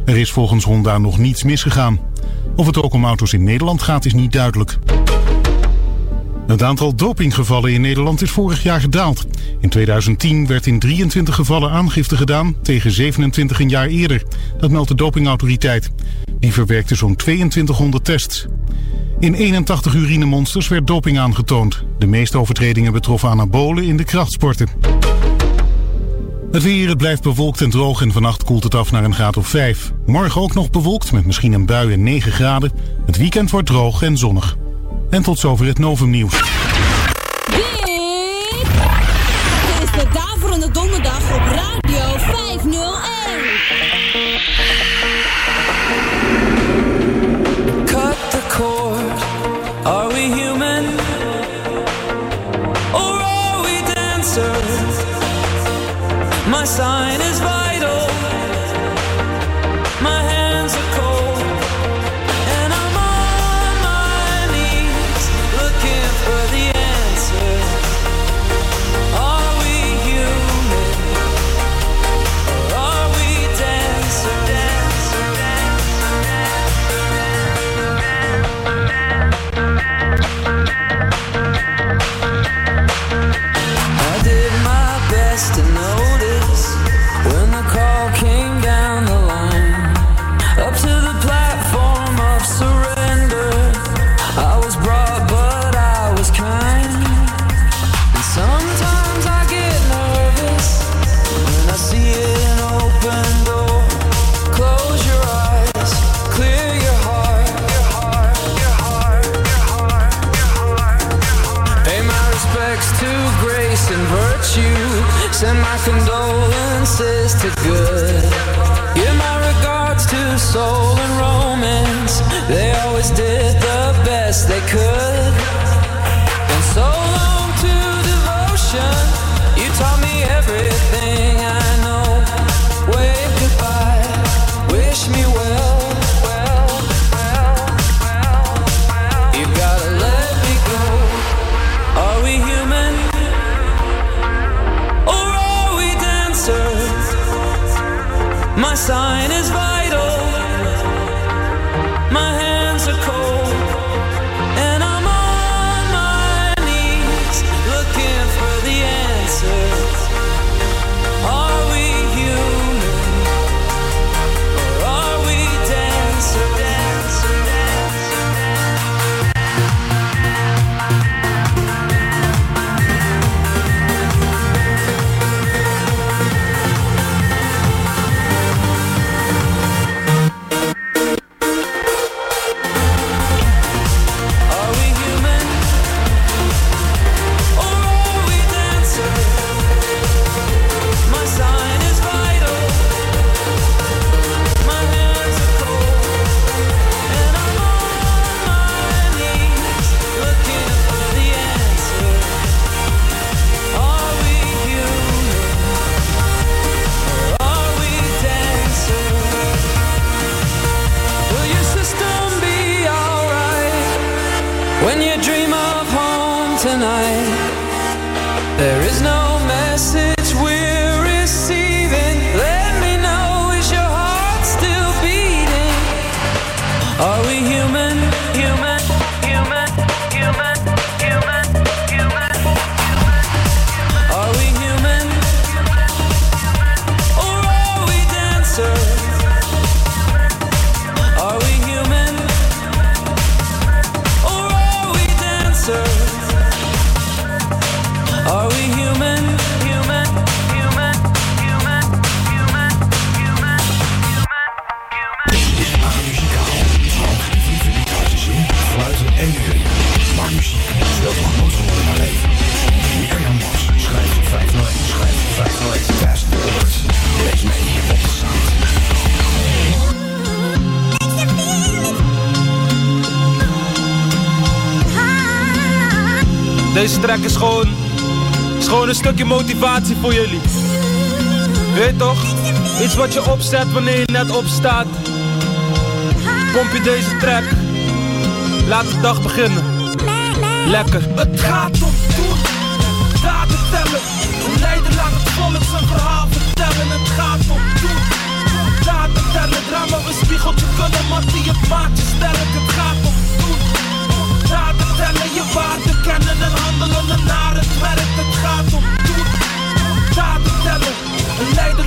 [SPEAKER 16] Er is volgens Honda nog niets misgegaan. Of het ook om auto's in Nederland gaat is niet duidelijk. Het aantal dopinggevallen in Nederland is vorig jaar gedaald. In 2010 werd in 23 gevallen aangifte gedaan tegen 27 een jaar eerder. Dat meldt de dopingautoriteit. Die verwerkte zo'n 2200 tests. In 81 urinemonsters werd doping aangetoond. De meeste overtredingen betroffen anabolen in de krachtsporten. Het weer, blijft bewolkt en droog en vannacht koelt het af naar een graad of 5. Morgen ook nog bewolkt met misschien een bui en 9 graden. Het weekend wordt droog en zonnig. En tot zover het Novum Nieuws.
[SPEAKER 17] Condolences to good. Give my regards to soul stukje motivatie voor jullie. Weet toch? Iets wat je opzet wanneer je net opstaat. Pomp je deze track. Laat de dag beginnen. Lekker.
[SPEAKER 1] Het gaat om doen, daden tellen. Een leider laat het volk zijn verhaal vertellen. Het gaat om doen, daden tellen. Drama een spiegeltje kunnen, maar die je sterk. Het gaat om doen, daden tellen. Je waarde kennen en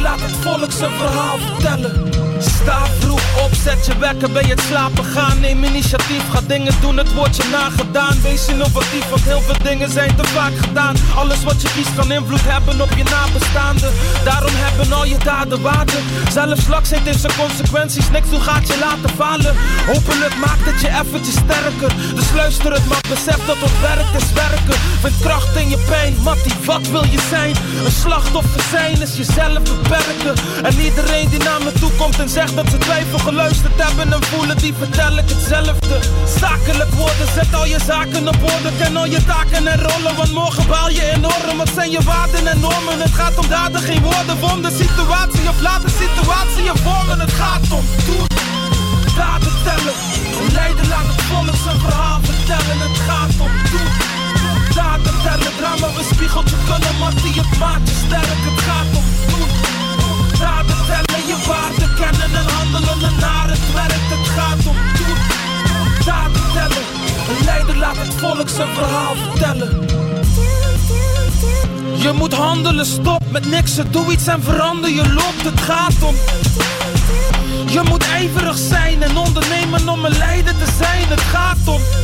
[SPEAKER 1] laat het volk zijn verhaal vertellen.
[SPEAKER 17] Sta vroeg op, zet je wekker bij het slapen gaan. Neem initiatief, ga dingen doen, het wordt je nagedaan. Wees innovatief, want heel veel dingen zijn te vaak gedaan. Alles wat je kiest kan invloed hebben op je nabestaanden. Daarom hebben al je daden waarde. Zelfs laksheid heeft zijn consequenties, niks doen gaat je laten falen. Hopelijk maakt het je eventjes sterker. Dus luister het, maar besef dat het werkt is werken. Vind kracht in je pijn, Mattie, wat wil je zijn? Een slachtoffer zijn is jezelf beperken. En iedereen die naar me toe komt en zegt dat ze twijfel geluisterd hebben en voelen, die vertel ik hetzelfde. Zakelijk worden, zet al je zaken op orde, ken al je taken en rollen, want morgen baal je enorm. Wat zijn je waarden en normen? Het gaat om daden, geen woorden, vorm de situatie of laat de situatie je vormen. Het gaat om doen, daden tellen. Een leider laat het volk zijn verhaal vertellen. Het gaat om doen, daden tellen. Drama een spiegeltje kunnen, maar die het maakt je sterk. Het gaat om doen. Je waarde kennen en handelen en naar het werk. Het gaat om doen, daden tellen. Een leider laat het volk zijn verhaal vertellen. Je moet handelen, stop met niks, doe iets en verander je lot. Het gaat om. Je moet ijverig zijn en ondernemen om een leider te zijn. Het gaat om.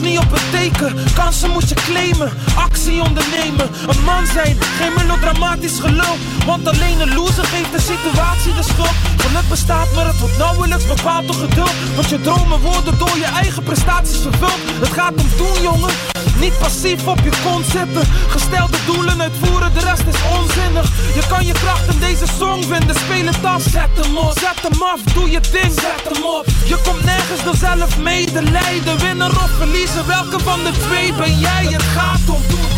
[SPEAKER 17] Niet op een teken, kansen moet je claimen. Actie ondernemen, een man zijn, geen melodramatisch gelul. Want alleen een loser geeft de situatie de schuld. Geluk bestaat, maar het wordt nauwelijks bepaald door geduld. Want je dromen worden door je eigen prestaties vervuld. Het gaat om doen, jongen. Niet passief op je kont zitten. Gestelde doelen uitvoeren, de rest is onzinnig. Je kan je kracht in deze song vinden. Speel het af, zet hem op. Zet hem af, doe je ding, zet hem op. Je komt nergens door zelf medelijden. Winnen of verliezen, welke van de twee ben jij? Het gaat om doen,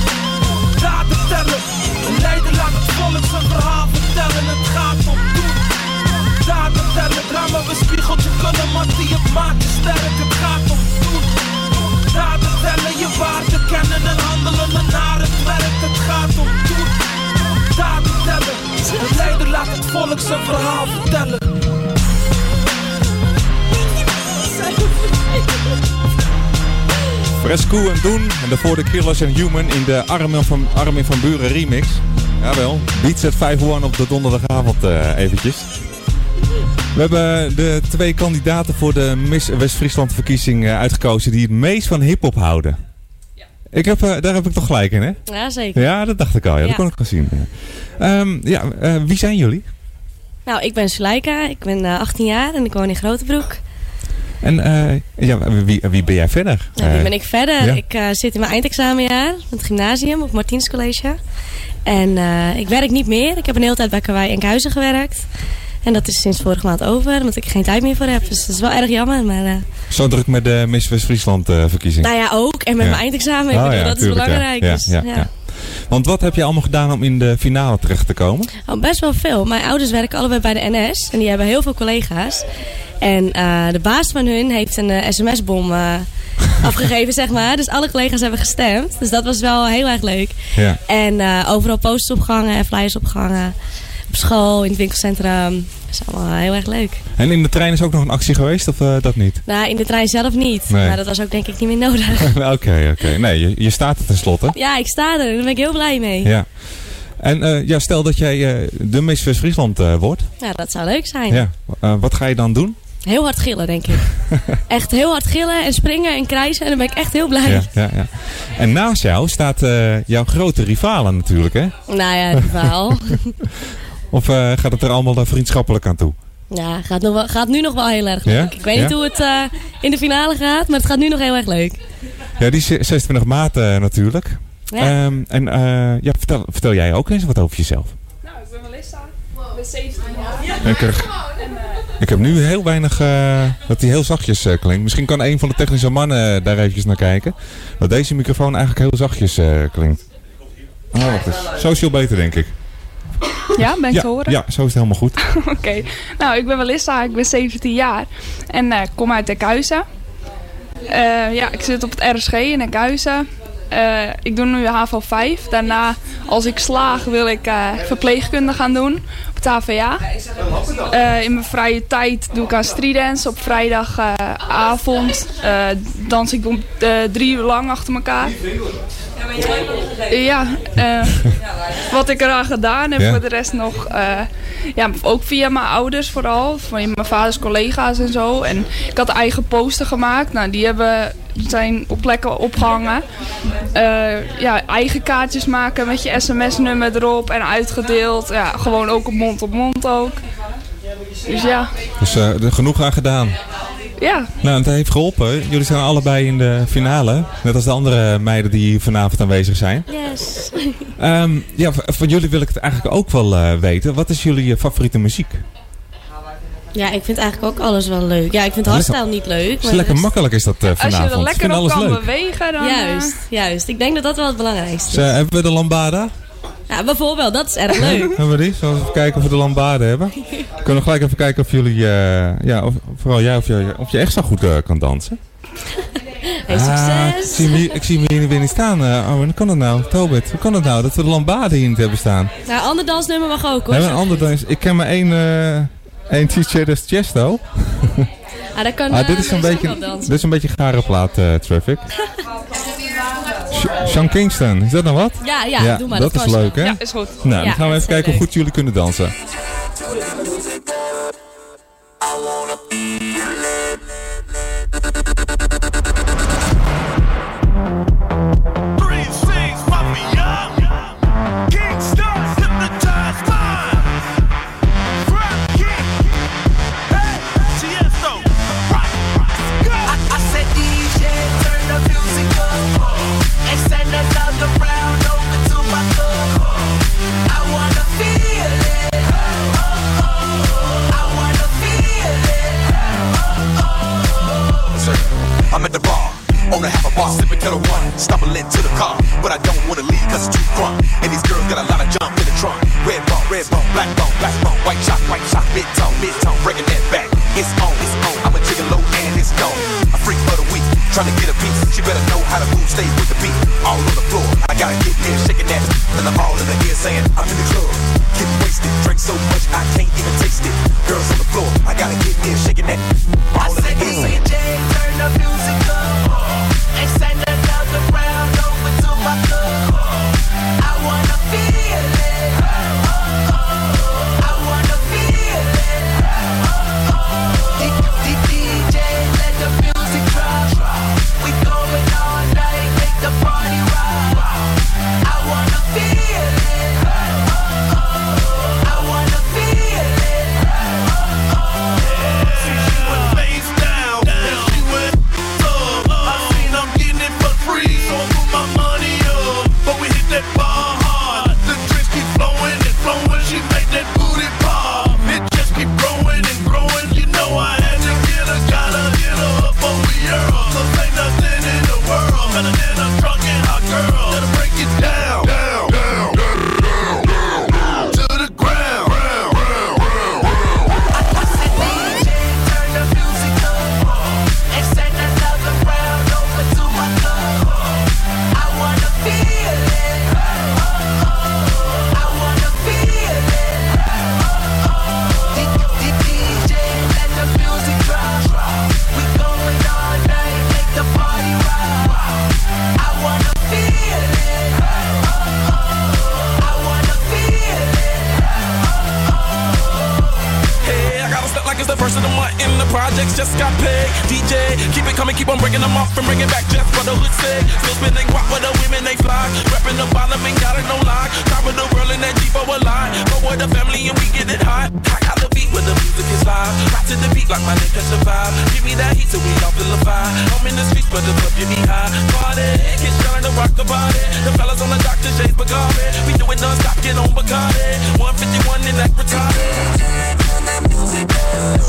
[SPEAKER 17] daden tellen. Een leider laat het volk zijn verhaal vertellen. Het gaat om doen, daden tellen. Drama een spiegeltje kunnen, maar die het maakt je sterk. Het gaat om doen, daden tellen. Je waarde kennen en handelen en naar het werk. Het gaat om doen, daden tellen. Een leider laat het volk zijn verhaal vertellen.
[SPEAKER 3] Fresco en Doen. En daarvoor de Killers and Human in de Armin van, Armin van Buren remix. Jawel, Beats at 5-1 op de donderdagavond eh, eventjes. We hebben de twee kandidaten voor de Miss West-Friesland verkiezing eh, uitgekozen die het meest van hip-hop houden. Ik heb, eh, daar heb ik toch gelijk in, hè?
[SPEAKER 18] Ja, zeker.
[SPEAKER 3] Ja, dat dacht ik al. Ja,
[SPEAKER 18] Ja.
[SPEAKER 3] Dat kon ik al zien. Ja. Ehm, ja, eh, wie zijn jullie?
[SPEAKER 18] Nou, ik ben Suleika, ik ben eh, 18 jaar en ik woon in Grotebroek.
[SPEAKER 3] En eh, ja, wie, wie ben jij verder?
[SPEAKER 18] Nou, wie
[SPEAKER 3] Eh,
[SPEAKER 18] ben ik verder?
[SPEAKER 3] ja.
[SPEAKER 18] Ik eh, zit in mijn eindexamenjaar op het gymnasium op Martiens College. En ik werk niet meer. Ik heb een hele tijd bij Karwei Enkhuizen gewerkt. En dat is sinds vorige maand over, omdat ik er geen tijd meer voor heb. Dus dat is wel erg jammer. Maar
[SPEAKER 3] Zo druk met de Miss West-Friesland eh, verkiezing.
[SPEAKER 18] nou ja, ook. En met
[SPEAKER 3] Ja.
[SPEAKER 18] mijn eindexamen. Ik
[SPEAKER 3] Oh
[SPEAKER 18] bedoel,
[SPEAKER 3] ja,
[SPEAKER 18] dat is
[SPEAKER 3] tuurlijk, ja.
[SPEAKER 18] belangrijk.
[SPEAKER 3] Ja,
[SPEAKER 18] dus.
[SPEAKER 3] Want wat heb je allemaal gedaan om in de finale terecht te komen?
[SPEAKER 18] Oh, best wel veel. Mijn ouders werken allebei bij de NS. En die hebben heel veel collega's. En eh, de baas van hun heeft een eh, sms-bom eh, afgegeven, zeg maar. Dus alle collega's hebben gestemd. Dus dat was wel heel erg leuk.
[SPEAKER 3] Ja.
[SPEAKER 18] En overal posters opgehangen en flyers opgehangen. Op school, in het winkelcentrum. Dat is allemaal heel erg leuk.
[SPEAKER 3] En in de trein is ook nog een actie geweest of eh, dat niet?
[SPEAKER 18] Nou, in de trein zelf niet.
[SPEAKER 3] Nee.
[SPEAKER 18] Maar dat was ook denk ik niet meer nodig.
[SPEAKER 3] Oké, oké. Nee, je, je staat er tenslotte.
[SPEAKER 18] ja, ik sta er daar ben ik heel blij mee.
[SPEAKER 3] Ja. En eh, ja, stel dat jij eh, de Miss West-Friesland eh, wordt.
[SPEAKER 18] Ja, dat zou leuk zijn.
[SPEAKER 3] Ja. Wat ga je dan doen?
[SPEAKER 18] Heel hard gillen, denk ik. echt heel hard gillen en springen en krijzen. En dan ben ik echt heel blij.
[SPEAKER 3] Ja, ja, ja. En naast jou staat jouw grote rivale natuurlijk, hè?
[SPEAKER 18] Nou ja, die verhaal.
[SPEAKER 3] Of eh, gaat het er allemaal vriendschappelijk aan toe?
[SPEAKER 18] Ja, gaat, nog wel, gaat nu nog wel heel erg leuk.
[SPEAKER 3] Ja?
[SPEAKER 18] Ik weet
[SPEAKER 3] Ja?
[SPEAKER 18] niet hoe het eh, in de finale gaat, maar het gaat nu nog heel erg leuk.
[SPEAKER 3] Ja, die is 26 maart eh, natuurlijk.
[SPEAKER 18] Ja.
[SPEAKER 3] Ehm, en eh, ja, vertel, vertel jij ook eens wat over jezelf.
[SPEAKER 10] Nou, ik ben Melissa. Ik ben 17 jaar.
[SPEAKER 3] Ik, krijg- ik heb nu heel weinig eh, dat hij heel zachtjes klinkt. Misschien kan een van de technische mannen daar eventjes naar kijken. Dat deze microfoon eigenlijk heel zachtjes eh, klinkt. Oh, wacht eens. Heel beter, denk ik.
[SPEAKER 19] Ja, ben ik
[SPEAKER 3] ja,
[SPEAKER 19] te horen?
[SPEAKER 3] Ja, zo is het helemaal goed.
[SPEAKER 19] Oké. Nou, ik ben Melissa, ik ben 17 jaar en eh, kom uit Enkhuizen. Eh ja, ik zit op het RSG in Enkhuizen. Eh ik doe nu HAVO 5. Daarna, als ik slaag, wil ik eh, verpleegkunde gaan doen op het HVA. Eh, in mijn vrije tijd doe ik aan streetdance. Op vrijdagavond dans ik om drie uur lang achter elkaar. Ja, wat ik eraan gedaan heb
[SPEAKER 20] Ja.
[SPEAKER 19] voor de rest nog. ja, ook via mijn ouders vooral. Van mijn vaders collega's en zo. En ik had eigen poster gemaakt. Nou, die hebben, zijn op plekken opgehangen. Eh, ja, eigen kaartjes maken met je sms-nummer erop en uitgedeeld. Ja, gewoon ook op mond op mond ook. Dus ja,
[SPEAKER 3] Dus eh, er genoeg aan gedaan.
[SPEAKER 19] ja.
[SPEAKER 3] Nou, het heeft geholpen. Jullie zijn allebei in de finale. Net als de andere meiden die hier vanavond aanwezig zijn.
[SPEAKER 18] Yes.
[SPEAKER 3] Ehm, ja, van jullie wil ik het eigenlijk ook wel eh, weten. Wat is jullie favoriete muziek?
[SPEAKER 18] Ja, ik vind eigenlijk ook alles wel leuk. Ja, ik vind hardstyle niet leuk.
[SPEAKER 3] Het is
[SPEAKER 18] maar
[SPEAKER 3] lekker
[SPEAKER 18] rest-
[SPEAKER 3] makkelijk is dat eh,
[SPEAKER 19] Als je
[SPEAKER 3] vanavond.
[SPEAKER 19] er lekker op
[SPEAKER 3] alles
[SPEAKER 19] kan
[SPEAKER 3] leuk.
[SPEAKER 19] bewegen, dan... eh,
[SPEAKER 18] Juist, juist. Ik denk dat dat wel het belangrijkste is.
[SPEAKER 3] hebben we de lambada?
[SPEAKER 18] Ja, bijvoorbeeld, dat is erg leuk.
[SPEAKER 3] hebben we die? Zullen we even kijken of we de lambada hebben? We kunnen gelijk even kijken of jullie, eh, ja, of, vooral jij, of je, of je echt zo goed kan dansen.
[SPEAKER 18] Hey,
[SPEAKER 3] Ah, ik,
[SPEAKER 18] succes!
[SPEAKER 3] zie hem hier, ik zie hem hier weer niet staan. eh oh, hoe kan dat nou? Tobit, hoe kan het nou dat we de lambada hier niet hebben staan?
[SPEAKER 18] Nou, een ander dansnummer mag ook hoor.
[SPEAKER 3] Hebben we een ander dans? Ik ken maar één, eh dat is Chesto.
[SPEAKER 18] Ah, daar kan
[SPEAKER 3] Ah,
[SPEAKER 18] eh,
[SPEAKER 3] dit is een beetje, dit is een beetje gare plaat, eh, Traffic. Sean Kingston, is dat nou wat?
[SPEAKER 18] Ja, ja, doe maar,
[SPEAKER 3] Dat,
[SPEAKER 18] dat
[SPEAKER 3] is leuk, hè?
[SPEAKER 18] Ja, is goed.
[SPEAKER 3] Nou,
[SPEAKER 18] Ja,
[SPEAKER 3] dan gaan we
[SPEAKER 18] dat
[SPEAKER 3] even kijken hoe goed jullie kunnen dansen.
[SPEAKER 21] Bar, sipping the one, stumbling to the car, but I don't wanna leave cause it's too crunk. And these girls got a lot of jump in the trunk. Red bone, red bone, black bone, black bone, white chalk, white chalk, mid tone, mid tone, breaking that back. It's on, it's on. I'm a gigolo and it's gone. A freak of the week, trying to get a piece. She better know how to move, stay with the beat. All on the floor, I gotta get there, shaking that. And I'm all in the ear saying, I'm in the club. Getting wasted, drink so much I can't even taste it. Girls on the floor, I gotta get there, shaking that. All in the ear saying,
[SPEAKER 22] DJ, turn the music up and send another round over to my club. I wanna feel
[SPEAKER 23] first of the month and the projects just got paid. DJ.
[SPEAKER 1] Keep it coming, keep on breaking them off and bring it back just what the hood say. Still spinning guap with the women, they fly. Rapping the bottom and got it no lie. Top of the world in that Jeep over line. Go with the family and we get it hot. Hot out the beat when the music is live. Rock to the beat like my nigga survive. Give me that heat so we all feel the fire. I'm in the streets, but the club get me high. Party, get shine to rock the body. The fellas on the Dr. J's Bacardi. We do it non-stop, get on Bacardi. 151 in that retarded.
[SPEAKER 7] We'll be right.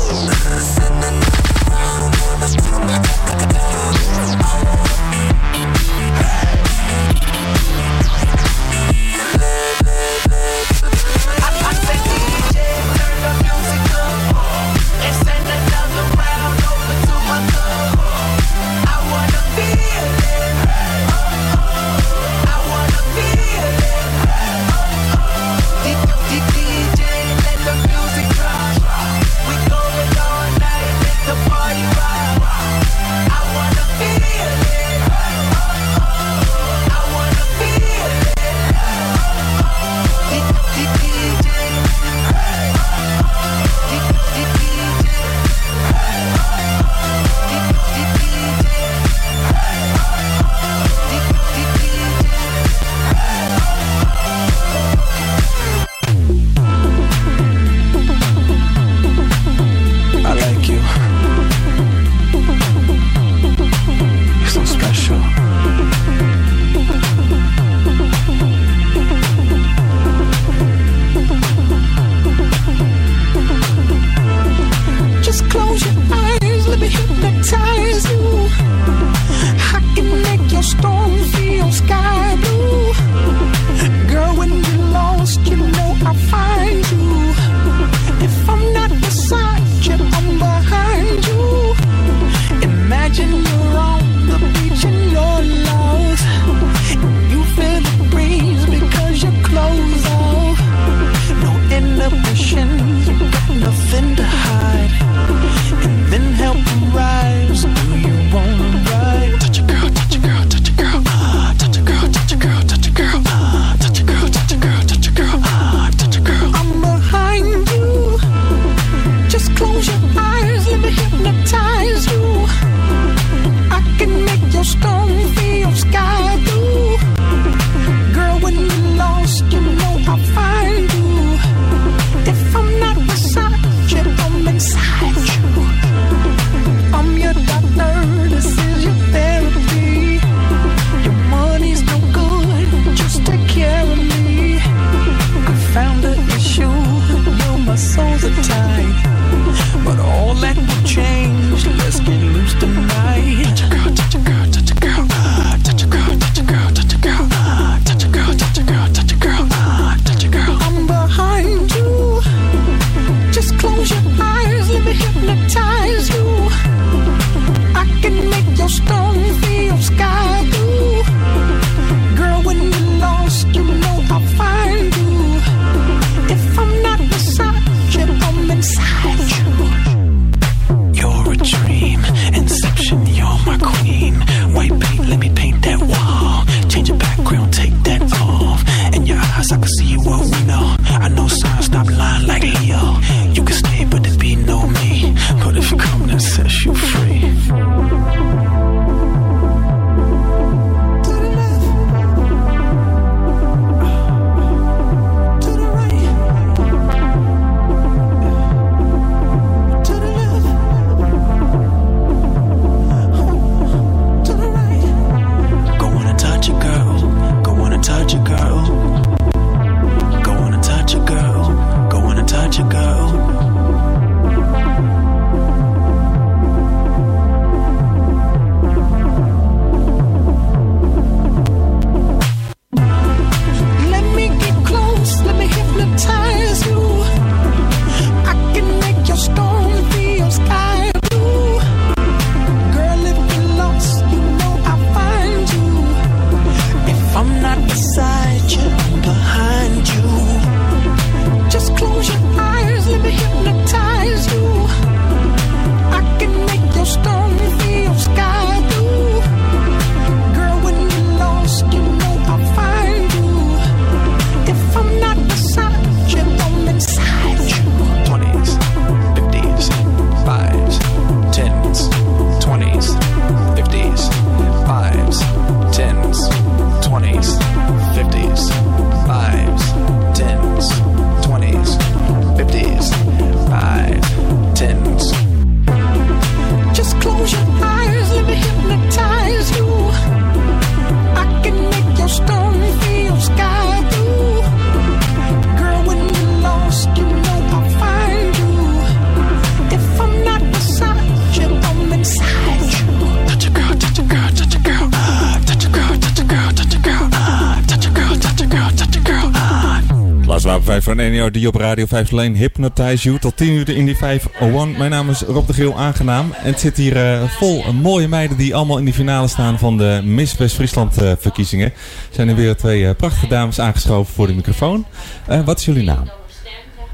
[SPEAKER 3] 5 van NEO die op Radio 5 alleen Hypnotize You. Tot 10 uur in die 501. Mijn naam is Rob de Geel, aangenaam. En het zit hier eh, vol mooie meiden die allemaal in die finale staan van de Miss West-Friesland eh, verkiezingen. Er zijn er weer twee eh, prachtige dames aangeschoven voor de microfoon. Eh, wat is jullie naam?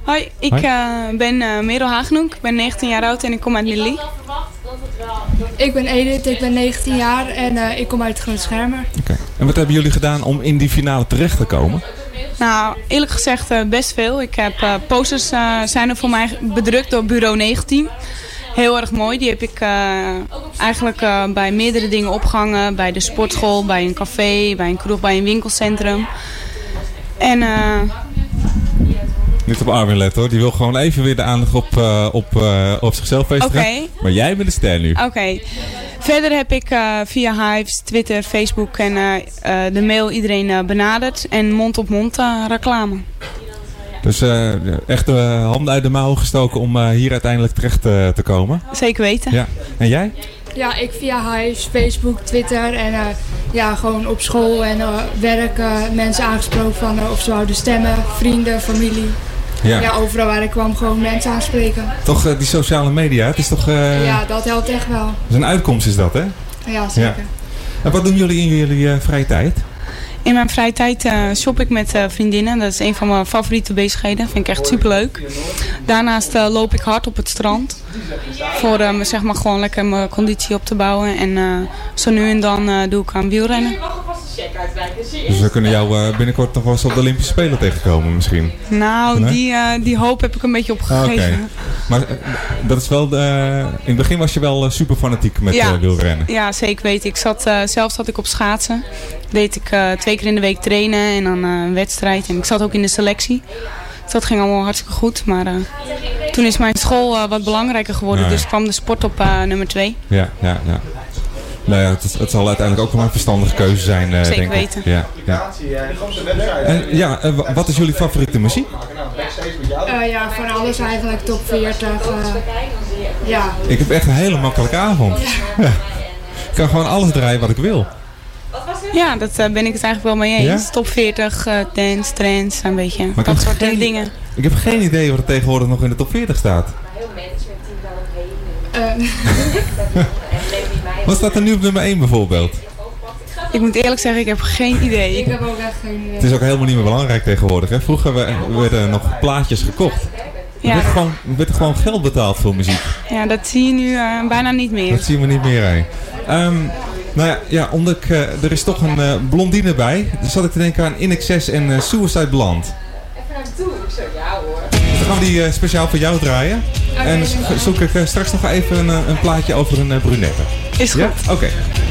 [SPEAKER 24] Hoi, ik
[SPEAKER 3] Hoi.
[SPEAKER 24] eh, ben eh Merel Haagnoek. Ik ben 19 jaar oud en ik kom uit Lilly.
[SPEAKER 25] Ik ben Edith, ik ben 19 jaar en eh, ik kom uit Groot Schermer.
[SPEAKER 3] En wat hebben jullie gedaan om in die finale terecht te komen?
[SPEAKER 24] Nou, eerlijk gezegd eh, best veel. Ik heb eh, posters eh, zijn er voor mij bedrukt door Bureau 19. Heel erg mooi. Die heb ik eigenlijk bij meerdere dingen opgehangen. Bij de sportschool, bij een café, bij een kroeg, bij een winkelcentrum. En
[SPEAKER 3] Niet op Armin let hoor, die wil gewoon even weer de aandacht op, op, op zichzelf vestigen.
[SPEAKER 24] Oké.
[SPEAKER 3] Maar jij bent de ster nu.
[SPEAKER 24] Oké. Verder heb ik eh, via Hives, Twitter, Facebook en eh, eh, de mail iedereen benaderd. En mond-op-mond reclame.
[SPEAKER 3] Dus eh, echt de handen uit de mouw gestoken om eh, hier uiteindelijk terecht eh, te komen.
[SPEAKER 24] Zeker weten.
[SPEAKER 3] Ja. En jij?
[SPEAKER 25] Ja, ik via Hives, Facebook, Twitter en eh, ja, gewoon op school en werk mensen aangesproken van of ze wouden stemmen, vrienden, familie.
[SPEAKER 3] Ja.
[SPEAKER 25] Ja. overal waar ik kwam gewoon mensen aanspreken.
[SPEAKER 3] Toch eh, die sociale media, het is toch... eh,
[SPEAKER 25] ja, dat helpt echt wel.
[SPEAKER 3] is een uitkomst is dat hè?
[SPEAKER 25] Ja, zeker.
[SPEAKER 3] En wat doen jullie in jullie eh, vrije tijd?
[SPEAKER 24] In mijn vrije tijd eh, shop ik met eh, vriendinnen. Dat is een van mijn favoriete bezigheden. Vind ik echt superleuk. Daarnaast eh, loop ik hard op het strand. Voor eh, me, zeg maar gewoon lekker mijn conditie op te bouwen. En eh, zo nu en dan eh, doe ik aan wielrennen.
[SPEAKER 3] Dus we kunnen jou eh, binnenkort nog wel eens op de Olympische Spelen tegenkomen misschien.
[SPEAKER 24] Nou,
[SPEAKER 3] Nee?
[SPEAKER 24] die, eh, die hoop heb ik een beetje
[SPEAKER 3] Ah,
[SPEAKER 24] opgegeven.
[SPEAKER 3] Oké. Maar eh, dat is wel... De, in het begin was je wel super fanatiek met
[SPEAKER 24] ja.
[SPEAKER 3] wielrennen.
[SPEAKER 24] Ja, zeker weten. Ik zat, eh, zelf zat ik op schaatsen. Deed ik eh, twee keer in de week trainen en dan eh, een wedstrijd. En ik zat ook in de selectie. Dus dat ging allemaal hartstikke goed. Maar eh, toen is mijn school wat belangrijker geworden. Dus kwam de sport op eh, nummer twee.
[SPEAKER 3] Ja, ja, ja. Nou ja, het, zal uiteindelijk ook wel een verstandige keuze zijn, eh,
[SPEAKER 24] Zeker
[SPEAKER 3] denk ik.
[SPEAKER 24] weten.
[SPEAKER 3] Ja, ja. En ja, eh, wa- wat is jullie favoriete muziek?
[SPEAKER 25] Eh, ja, van alles eigenlijk, top 40. eh, ja.
[SPEAKER 3] Ik heb echt een hele makkelijke avond. Ja. Ik kan gewoon alles draaien wat ik wil.
[SPEAKER 24] Ja, dat ben ik het eigenlijk wel mee eens.
[SPEAKER 3] Ja?
[SPEAKER 24] Top 40, eh dance, trance, een beetje
[SPEAKER 3] ik
[SPEAKER 24] dat soort
[SPEAKER 3] geen-
[SPEAKER 24] dingen.
[SPEAKER 3] Ik heb geen idee wat er tegenwoordig nog in de top 40 staat.
[SPEAKER 25] Eh,
[SPEAKER 3] Wat staat er nu op nummer 1 bijvoorbeeld?
[SPEAKER 24] Ik moet eerlijk zeggen, ik heb geen idee.
[SPEAKER 25] ik heb ook echt geen idee.
[SPEAKER 3] Het is ook helemaal niet meer belangrijk tegenwoordig. Hè? Vroeger we- werden er nog plaatjes gekocht. Er
[SPEAKER 24] Ja.
[SPEAKER 3] werd, gewoon, er werd gewoon geld betaald voor muziek.
[SPEAKER 24] Ja, dat zie je nu eh, bijna niet meer.
[SPEAKER 3] Dat zien we niet meer heen. Ehm, nou ja, ja omdat ik, eh, er is toch een eh, blondine bij. Dus zat ik te denken aan In Excess en eh, Suicide Blonde. Dus dan gaan we die speciaal voor jou draaien. en zoek ik straks nog even een, een plaatje over een brunette.
[SPEAKER 24] Is goed.
[SPEAKER 3] Ja? Oké.
[SPEAKER 7] Suicide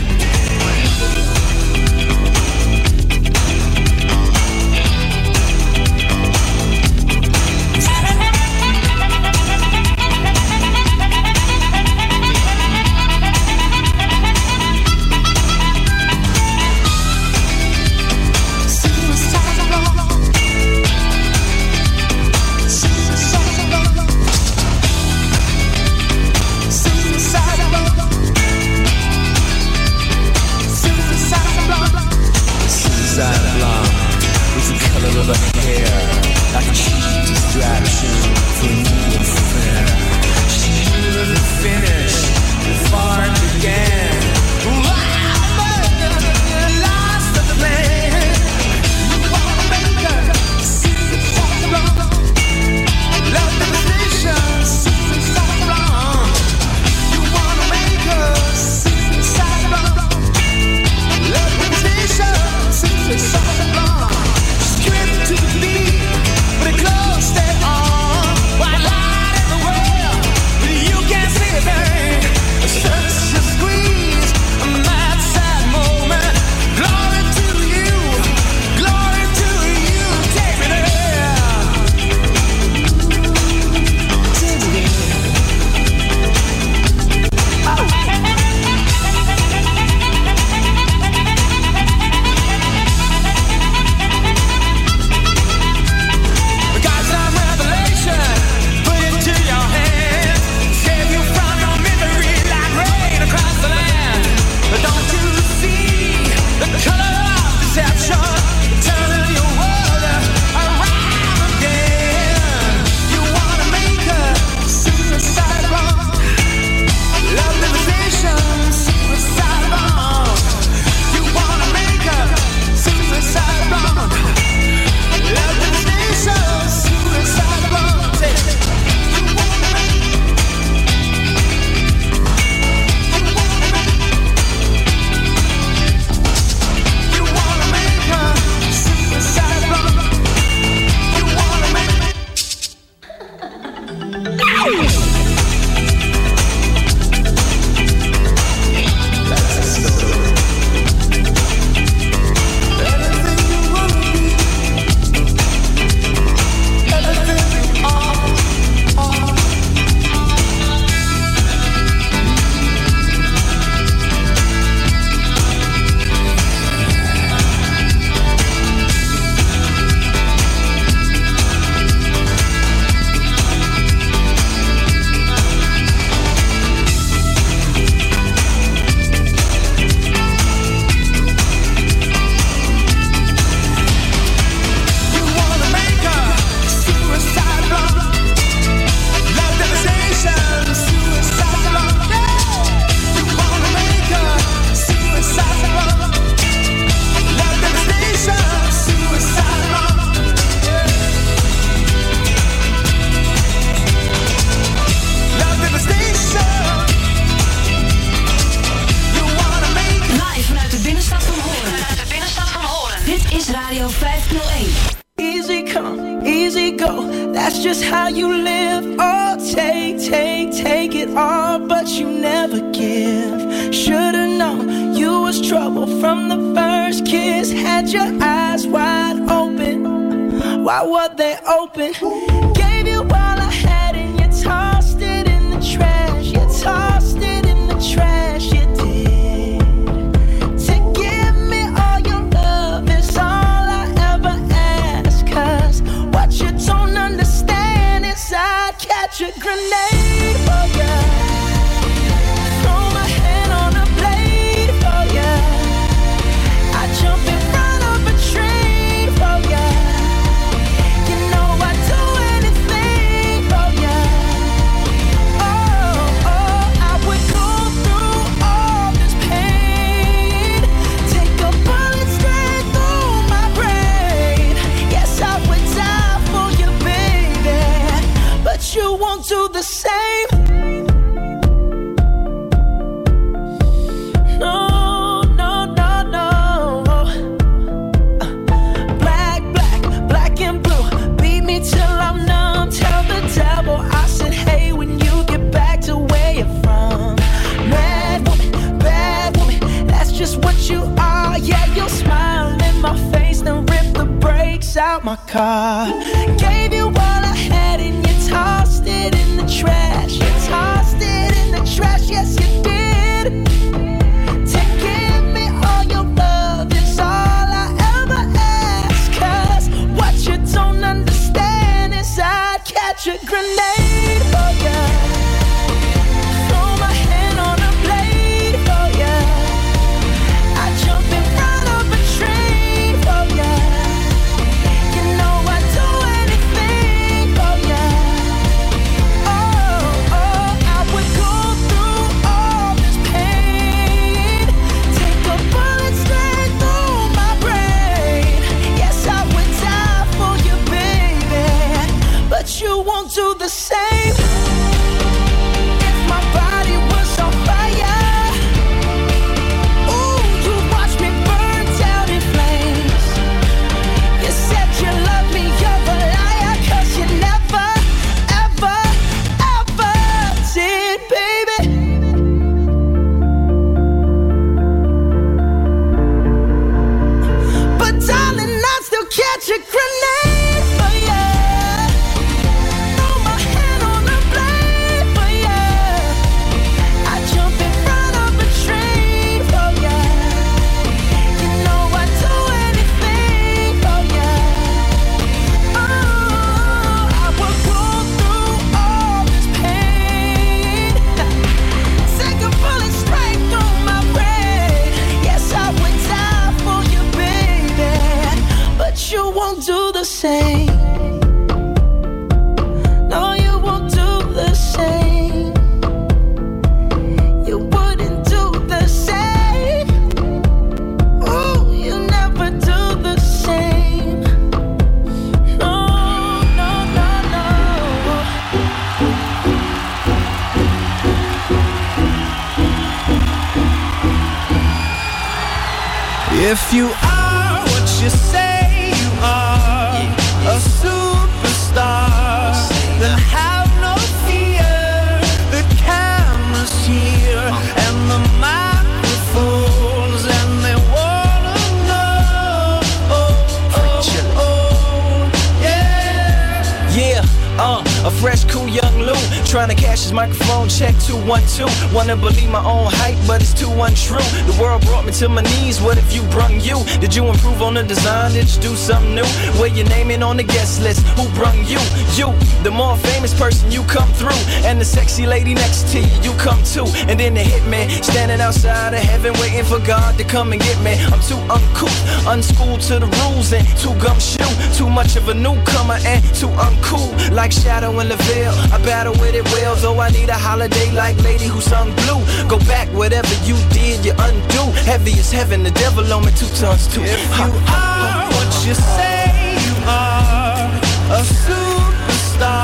[SPEAKER 17] sexy lady next to you, you come too. And then the hitman, standing outside of heaven, waiting for God to come and get me. I'm too uncouth, unschooled to the rules, and too gumshoe. Too much of a newcomer and too uncool. Like Shadow in the veil, I battle with it well, though I need a holiday like Lady Who Sung Blue. Go back, whatever you did, you undo. Heavy as heaven, the devil on me, two tons too.
[SPEAKER 7] If you are what you say you are, a superstar,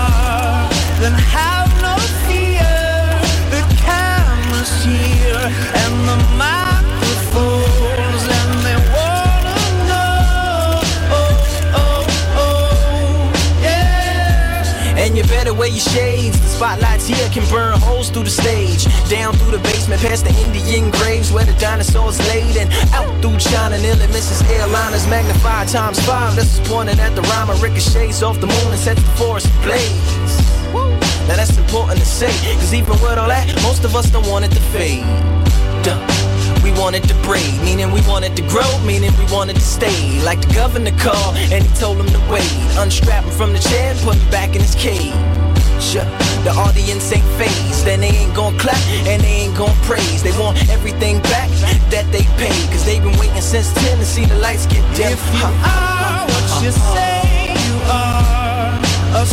[SPEAKER 7] then how?
[SPEAKER 26] Spotlights here can burn holes through the stage. Down through the basement, past the Indian graves where the dinosaurs laid. And out through China, nearly misses airliners. Magnified times five, this is pointing at the rhyme. Ricochets off the moon and sets the forest ablaze. Now that's important to say, cause even with all that, most of us don't want it to fade. Duh. We wanted to breed, meaning we wanted to grow, meaning we wanted to stay. Like the governor called, and he told him to wait. Unstrap him from the chair and put him back in his cage. Sure. The audience ain't phased, then they ain't gon' clap and they ain't gon' praise. They want everything back that they paid, cause they've been waiting since 10 to see the lights get dim.
[SPEAKER 7] If you are what you say you are, a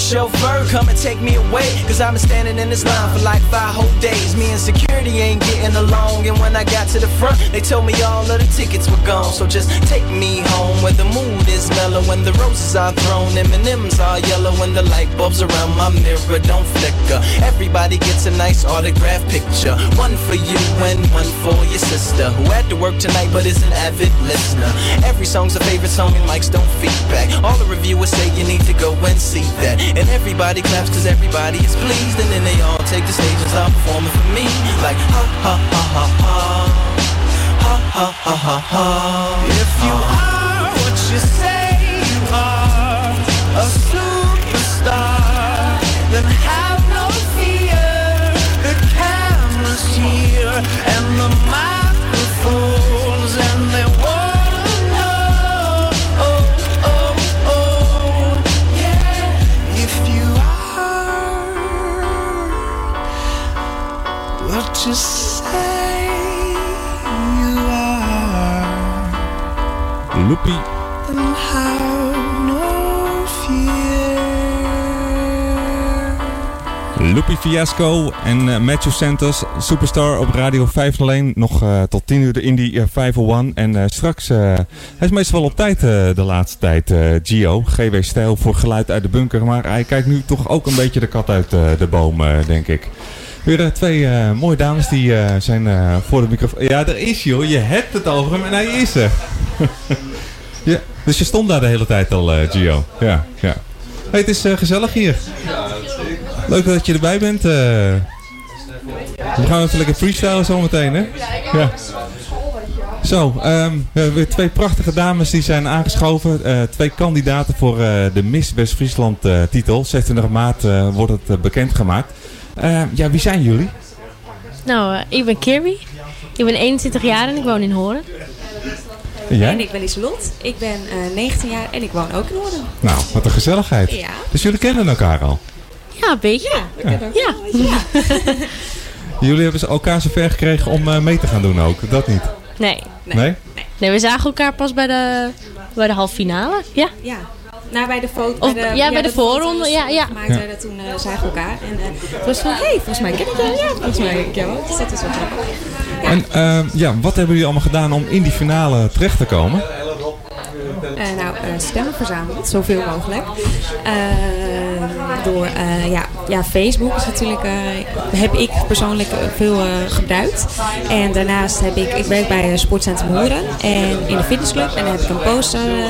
[SPEAKER 26] chauffeur, come and take me away. Cause I've been standing in this line for like five whole days. Me and security ain't getting along. And when I got to the front, they told me all of the tickets were gone. So just take me home where the mood is mellow. When the roses are thrown, M&M's are yellow. When the light bulbs around my mirror don't flicker. Everybody gets a nice autograph picture. One for you and one for your sister. Who had to work tonight but is an avid listener. Every song's a favorite song and mics don't feedback. All the reviewers say you need to go and see that. And everybody claps cause everybody is pleased. And then they all take the stage and start performing for me. Like ha ha ha ha ha. Ha ha ha ha ha.
[SPEAKER 7] If you are what you say you are, a superstar, then have no fear. The camera's here and the microphones,
[SPEAKER 3] Loopy. Loopy Fiasco en eh, Matthew Santos, Superstar op Radio 501. Nog eh, tot 10 uur de Indie eh, 501. En straks, hij is meestal wel op tijd de laatste tijd, Gio. GW Stijl voor geluid uit de bunker. Maar hij kijkt nu toch ook een beetje de kat uit de boom, denk ik. Weer eh, twee eh, mooie dames die eh, zijn voor de microfoon. Ja, daar is hoor. Je hebt het over hem en hij is er. ja, dus je stond daar de hele tijd al, Gio. Ja, ja. Hey, het is gezellig hier. Leuk dat je erbij bent. we gaan even lekker freestylen zometeen, hè? Ja. Zo, we hebben weer twee prachtige dames die zijn aangeschoven. Twee kandidaten voor de Miss West-Friesland titel. 26 maart wordt het bekendgemaakt. Eh, ja, wie zijn jullie?
[SPEAKER 27] Nou, eh, ik ben Kirby. Ik ben 21 jaar en ik woon in Horen.
[SPEAKER 3] En jij?
[SPEAKER 20] En ik ben Lieselot. Ik ben eh, 19 jaar en ik woon ook in Hoorn.
[SPEAKER 3] Nou, wat een gezelligheid.
[SPEAKER 20] Ja.
[SPEAKER 3] Dus jullie kennen elkaar al?
[SPEAKER 27] Ja, een beetje.
[SPEAKER 20] Ja.
[SPEAKER 27] Ja.
[SPEAKER 3] Jullie hebben ze elkaar zover gekregen om eh, mee te gaan doen ook? Dat niet?
[SPEAKER 27] Nee.
[SPEAKER 3] Nee?
[SPEAKER 27] Nee, we zagen elkaar pas bij de, bij de halve finale. Ja.
[SPEAKER 20] Ja. Nou, bij de foto.
[SPEAKER 27] Of- ja, bij de voorronde,
[SPEAKER 20] foto's
[SPEAKER 27] ja, ja.
[SPEAKER 20] Gemaakt
[SPEAKER 3] Ja.
[SPEAKER 20] werden, toen eh, zagen we elkaar. En eh, het was van, hé, hey, volgens mij ken ik jou. Ja, volgens mij ken ik jou. Dus dat is wel grappig.
[SPEAKER 3] En ehm, ja, wat hebben jullie allemaal gedaan om in die finale terecht te komen?
[SPEAKER 20] Eh, nou, eh, stemmen verzameld, zoveel mogelijk. Eh, door, eh, ja, ja, Facebook is natuurlijk, eh, heb ik persoonlijk eh, veel eh, gebruikt. En daarnaast heb ik, ik werk bij eh, Sportcentrum Hoeren en in de fitnessclub. En daar heb ik een poster, eh,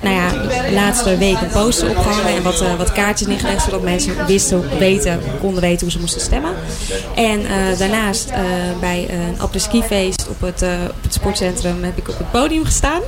[SPEAKER 20] nou ja, de laatste week een poster opgehangen en wat, eh, wat kaartjes neergelegd. Zodat mensen wisten, weten, konden weten hoe ze moesten stemmen. En eh, daarnaast eh, bij een après-ski feest op het, eh, op het sportcentrum heb ik op het podium gestaan.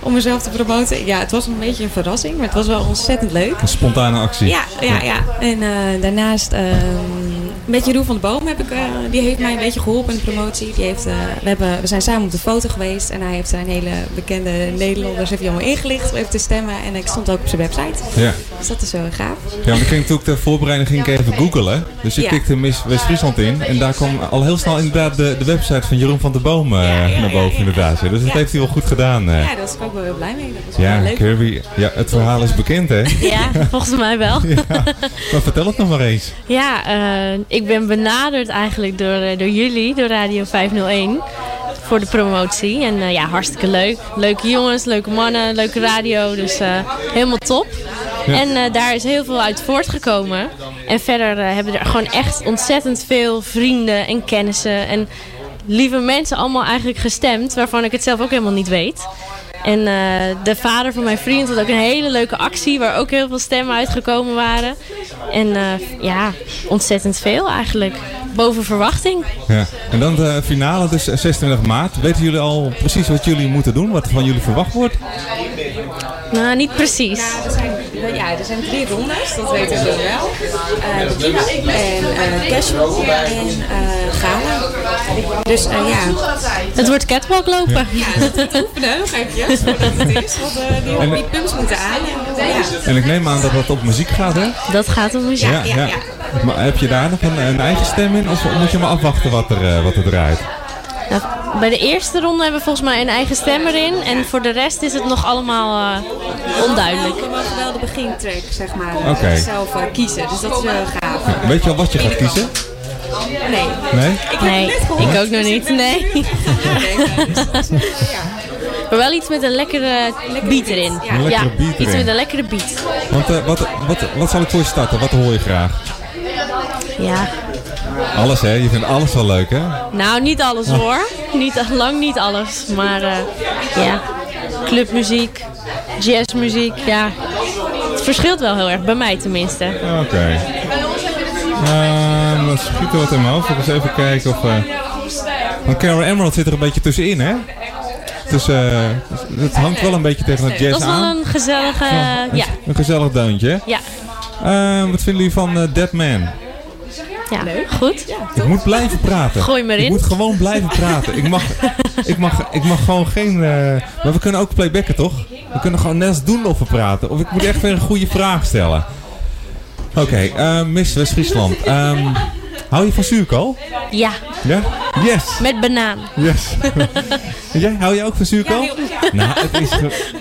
[SPEAKER 20] Om mezelf te promoten. Ja, het was een beetje een verrassing, maar het was wel ontzettend leuk.
[SPEAKER 3] Een spontane actie.
[SPEAKER 20] Ja, ja, ja. En eh, daarnaast ehm, met Jeroen van de Boom heb ik, eh, die heeft mij een beetje geholpen in de promotie. Die heeft, eh, we, hebben, we zijn samen op de foto geweest en hij heeft zijn hele bekende Nederlanders heeft hij allemaal ingelicht om even te stemmen. En ik stond ook op zijn website.
[SPEAKER 3] Ja.
[SPEAKER 20] Dus dat is wel gaaf.
[SPEAKER 3] Ja, want ik ging natuurlijk ter voorbereiding ging ik even googlen. Dus ik
[SPEAKER 20] Ja.
[SPEAKER 3] klikte Miss West-Friesland in. En daar kwam al heel snel inderdaad de, de website van Jeroen van der Boom eh, naar boven inderdaad. Ja, Dus dat
[SPEAKER 20] Ja.
[SPEAKER 3] heeft hij wel goed gedaan. eh.
[SPEAKER 20] Ja, daar was ik ook wel heel blij mee. Dat was wel
[SPEAKER 3] Ja,
[SPEAKER 20] leuk.
[SPEAKER 3] Kirby. Ja, het verhaal is bekend hè?
[SPEAKER 27] Ja, volgens mij wel.
[SPEAKER 3] Maar vertel het nog maar eens.
[SPEAKER 27] Ja, eh, ik ben benaderd eigenlijk door, eh, door jullie, door Radio 501, voor de promotie. En eh, ja, hartstikke leuk. Leuke jongens, leuke mannen, leuke radio, dus eh, helemaal top.
[SPEAKER 3] Ja.
[SPEAKER 27] En daar is heel veel uit voortgekomen. En verder hebben er gewoon echt ontzettend veel vrienden en kennissen en lieve mensen allemaal eigenlijk gestemd. Waarvan ik het zelf ook helemaal niet weet. En eh, de vader van mijn vriend had ook een hele leuke actie waar ook heel veel stemmen uitgekomen waren. En eh, ja, ontzettend veel eigenlijk. Boven verwachting.
[SPEAKER 3] Ja. En dan de finale, dus 26 maart. Weten jullie al precies wat jullie moeten doen? Wat van jullie verwacht wordt?
[SPEAKER 27] Nou, niet precies.
[SPEAKER 20] Ja, er zijn, ja, er zijn drie rondes, dat weten we wel. Eh en eh casual en eh gala. Dus eh, ja.
[SPEAKER 27] Het wordt catwalk lopen.
[SPEAKER 20] Ja, dat het oefenen nog eventjes voordat het is. Want eh, die,
[SPEAKER 3] En-
[SPEAKER 20] die pumps moeten aan. En, ja.
[SPEAKER 3] En ik neem aan dat dat op muziek gaat, hè?
[SPEAKER 27] Dat gaat om muziek.
[SPEAKER 3] Ja, Maar heb je daar nog een, een eigen stem in? Of moet je maar afwachten wat er, eh, wat er draait?
[SPEAKER 27] Nou, bij de eerste ronde hebben we volgens mij een eigen stem erin. En voor de rest is het nog allemaal eh, onduidelijk.
[SPEAKER 20] We mogen wel de begintrack zeg maar eh,
[SPEAKER 3] Oké.
[SPEAKER 20] zelf eh, kiezen. Dus dat is wel gaaf.
[SPEAKER 3] Weet je al wat je gaat kiezen?
[SPEAKER 20] Nee.
[SPEAKER 3] Nee?
[SPEAKER 20] Ik
[SPEAKER 27] Nee, ik ook nog niet. Nee. Maar wel iets met een lekkere beat erin.
[SPEAKER 3] Een lekkere beat
[SPEAKER 27] iets met een lekkere beat.
[SPEAKER 3] Want wat, wat, wat zal ik voor je starten? Wat hoor je graag?
[SPEAKER 27] Ja,
[SPEAKER 3] Alles, hè? Je vindt alles wel leuk, hè?
[SPEAKER 27] nou niet alles hoor. Niet, lang niet alles. Maar eh, ja, clubmuziek, jazzmuziek, ja. Het verschilt wel heel erg, bij mij tenminste.
[SPEAKER 3] Oké. Ehm, dan schiet er wat in mijn hoofd. Ik eens even kijken of... eh Want Carol Emerald zit er een beetje tussenin, hè? Dus eh, het hangt wel een beetje tegen het jazz
[SPEAKER 27] Dat is wel
[SPEAKER 3] aan.
[SPEAKER 27] een gezellige, ja.
[SPEAKER 3] Een gezellig deuntje.
[SPEAKER 27] Ja,
[SPEAKER 3] wat vinden jullie van eh, Dead Man?
[SPEAKER 27] Ja. goed.
[SPEAKER 3] Ik moet blijven praten.
[SPEAKER 27] Gooi maar
[SPEAKER 3] Ik
[SPEAKER 27] in.
[SPEAKER 3] moet gewoon blijven praten. Ik mag, ik mag, ik mag gewoon geen... eh, maar we kunnen ook playbacken, toch? We kunnen gewoon net als doen of we praten. Of ik moet echt weer een goede vraag stellen. Oké, eh, Miss West-Friesland. Ehm, hou je van zuurkool?
[SPEAKER 27] Ja,
[SPEAKER 3] Ja? Yes!
[SPEAKER 27] met banaan.
[SPEAKER 3] Yes. Jij, hou je ook van zuurkool? Nou, het is... ge-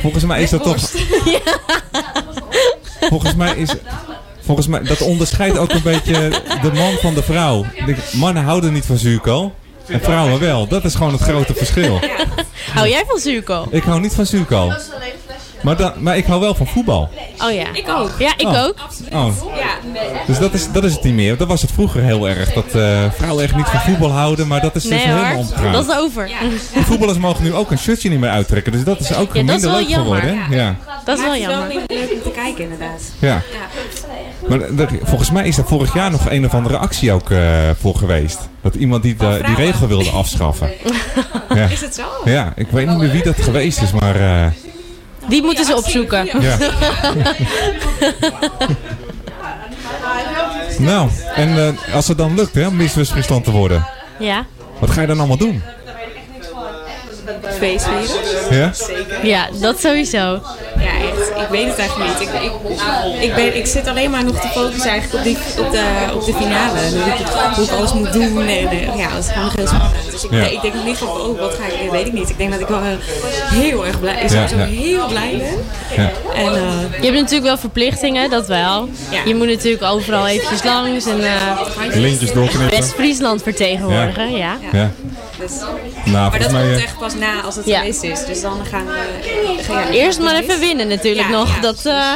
[SPEAKER 3] Volgens mij is dat toch... Volgens mij is... Volgens mij, dat onderscheidt ook een beetje de man van de vrouw. De mannen houden niet van zuurkool. En vrouwen wel. Dat is gewoon het grote verschil.
[SPEAKER 27] Hou jij van zuurkool?
[SPEAKER 3] Ik hou niet van zuurkool. Maar, dan, maar ik hou wel van voetbal.
[SPEAKER 27] Oh ja.
[SPEAKER 20] Ik ook.
[SPEAKER 27] Ja, ik
[SPEAKER 3] Oh.
[SPEAKER 27] ook.
[SPEAKER 3] Oh.
[SPEAKER 20] Ja.
[SPEAKER 3] Dus dat is, dat is het niet meer. Dat was het vroeger heel erg. Dat eh, vrouwen echt niet van voetbal houden. Maar dat is dus
[SPEAKER 27] Nee
[SPEAKER 3] helemaal omgegaan.
[SPEAKER 27] dat is over.
[SPEAKER 3] De voetballers mogen nu ook een shirtje niet meer uittrekken. Dus dat is ook
[SPEAKER 27] Ja, dat is
[SPEAKER 3] minder
[SPEAKER 27] wel
[SPEAKER 3] leuk
[SPEAKER 27] jammer.
[SPEAKER 3] geworden. Ja.
[SPEAKER 27] Dat is wel jammer.
[SPEAKER 20] leuk om te kijken inderdaad.
[SPEAKER 3] Ja. Maar er- volgens mij is er vorig jaar nog een of andere actie ook eh, voor geweest. Dat iemand die de, die regel wilde afschaffen. Ja.
[SPEAKER 20] Is het zo?
[SPEAKER 3] Ja, ik weet niet meer wie dat geweest is, maar... eh,
[SPEAKER 27] Die moeten ze opzoeken.
[SPEAKER 3] Ja. nou, en eh, als het dan lukt hè, om Miss te worden.
[SPEAKER 27] Ja.
[SPEAKER 3] Wat ga je dan allemaal doen?
[SPEAKER 20] Feest vieren.
[SPEAKER 3] Ja?
[SPEAKER 27] Ja, dat sowieso.
[SPEAKER 20] Ja, echt. Ik weet het eigenlijk niet. Ik, ik, ik, ben, ik zit alleen maar nog te focussen eigenlijk op, die, op, de, op de finale. Hoe ik, hoe ik alles moet doen. En, eh, ja, dat is gewoon heel spannend. Dus ik,
[SPEAKER 3] Ja.
[SPEAKER 20] ik denk nog niet van, oh, wat ga ik, dat weet ik niet. Ik denk dat ik wel eh, heel erg blij, ik
[SPEAKER 27] Ja,
[SPEAKER 20] sowieso
[SPEAKER 27] ja.
[SPEAKER 20] heel blij ben.
[SPEAKER 3] Ja.
[SPEAKER 20] En, eh,
[SPEAKER 27] Je hebt natuurlijk wel verplichtingen, dat wel. Je moet natuurlijk overal eventjes langs en eh,
[SPEAKER 3] Lintjes doorknippen.
[SPEAKER 27] West-Friesland vertegenwoordigen, ja.
[SPEAKER 3] Ja.
[SPEAKER 20] dus,
[SPEAKER 3] Nou,
[SPEAKER 20] maar dat
[SPEAKER 3] mij...
[SPEAKER 20] komt echt pas na als het
[SPEAKER 27] Ja.
[SPEAKER 20] geweest is. Dus dan gaan we... ga- ja,
[SPEAKER 27] Eerst maar even winnen natuurlijk nog. Dat, eh,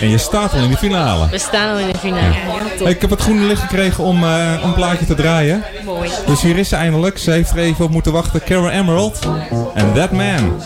[SPEAKER 3] En je staat al in de finale.
[SPEAKER 27] we staan al in de finale.
[SPEAKER 3] Ik heb het groene licht gekregen om eh, om een plaatje te draaien.
[SPEAKER 20] Mooi.
[SPEAKER 3] Dus hier is ze eindelijk. Ze heeft er even op moeten wachten. Cara Emerald. En That Man.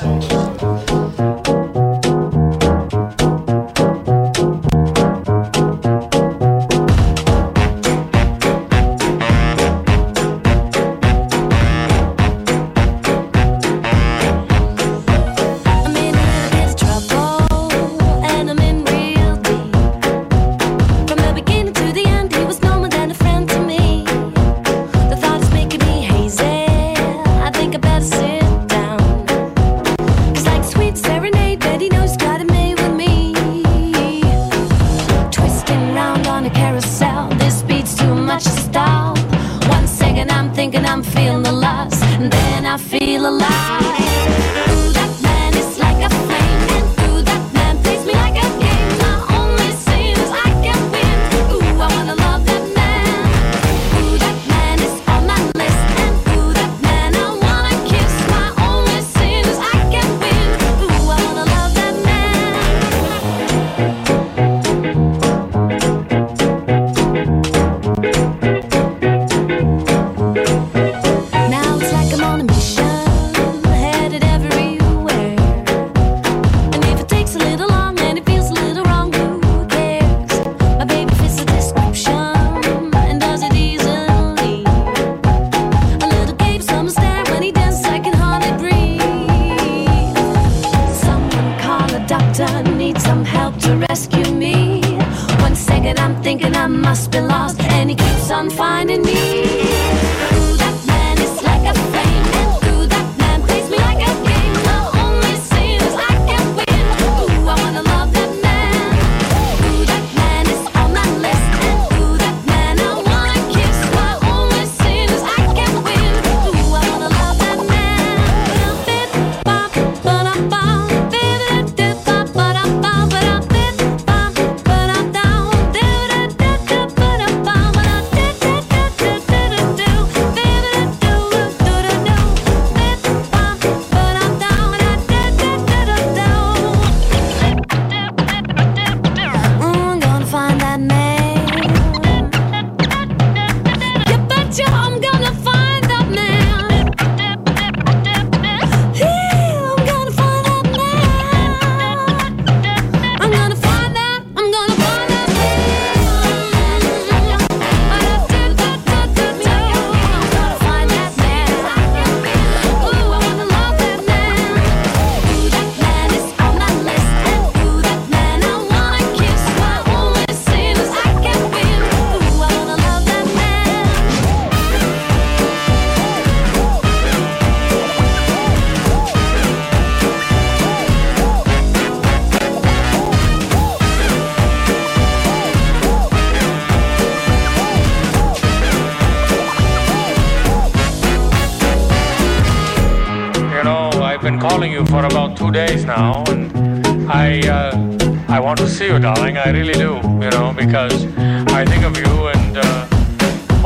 [SPEAKER 28] darling. I really do, you know, because I think of you and uh,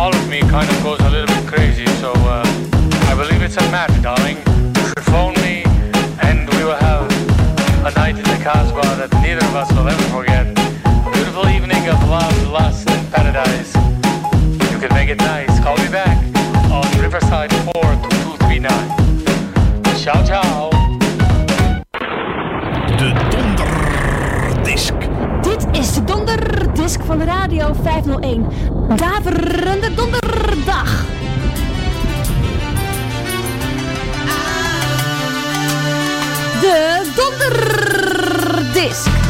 [SPEAKER 28] all of me kind of goes a little bit crazy. So uh, I believe it's a match, darling. You should phone me and we will have a night in the Casbah that neither of us will ever forget. A beautiful evening of love, lust, and paradise. You can make it nice. Call me back on Riverside 42239. Ciao, ciao.
[SPEAKER 29] De disc.
[SPEAKER 4] Dit is de donderdisk van Radio 501. Daverende donderdag. De
[SPEAKER 3] donderdisk.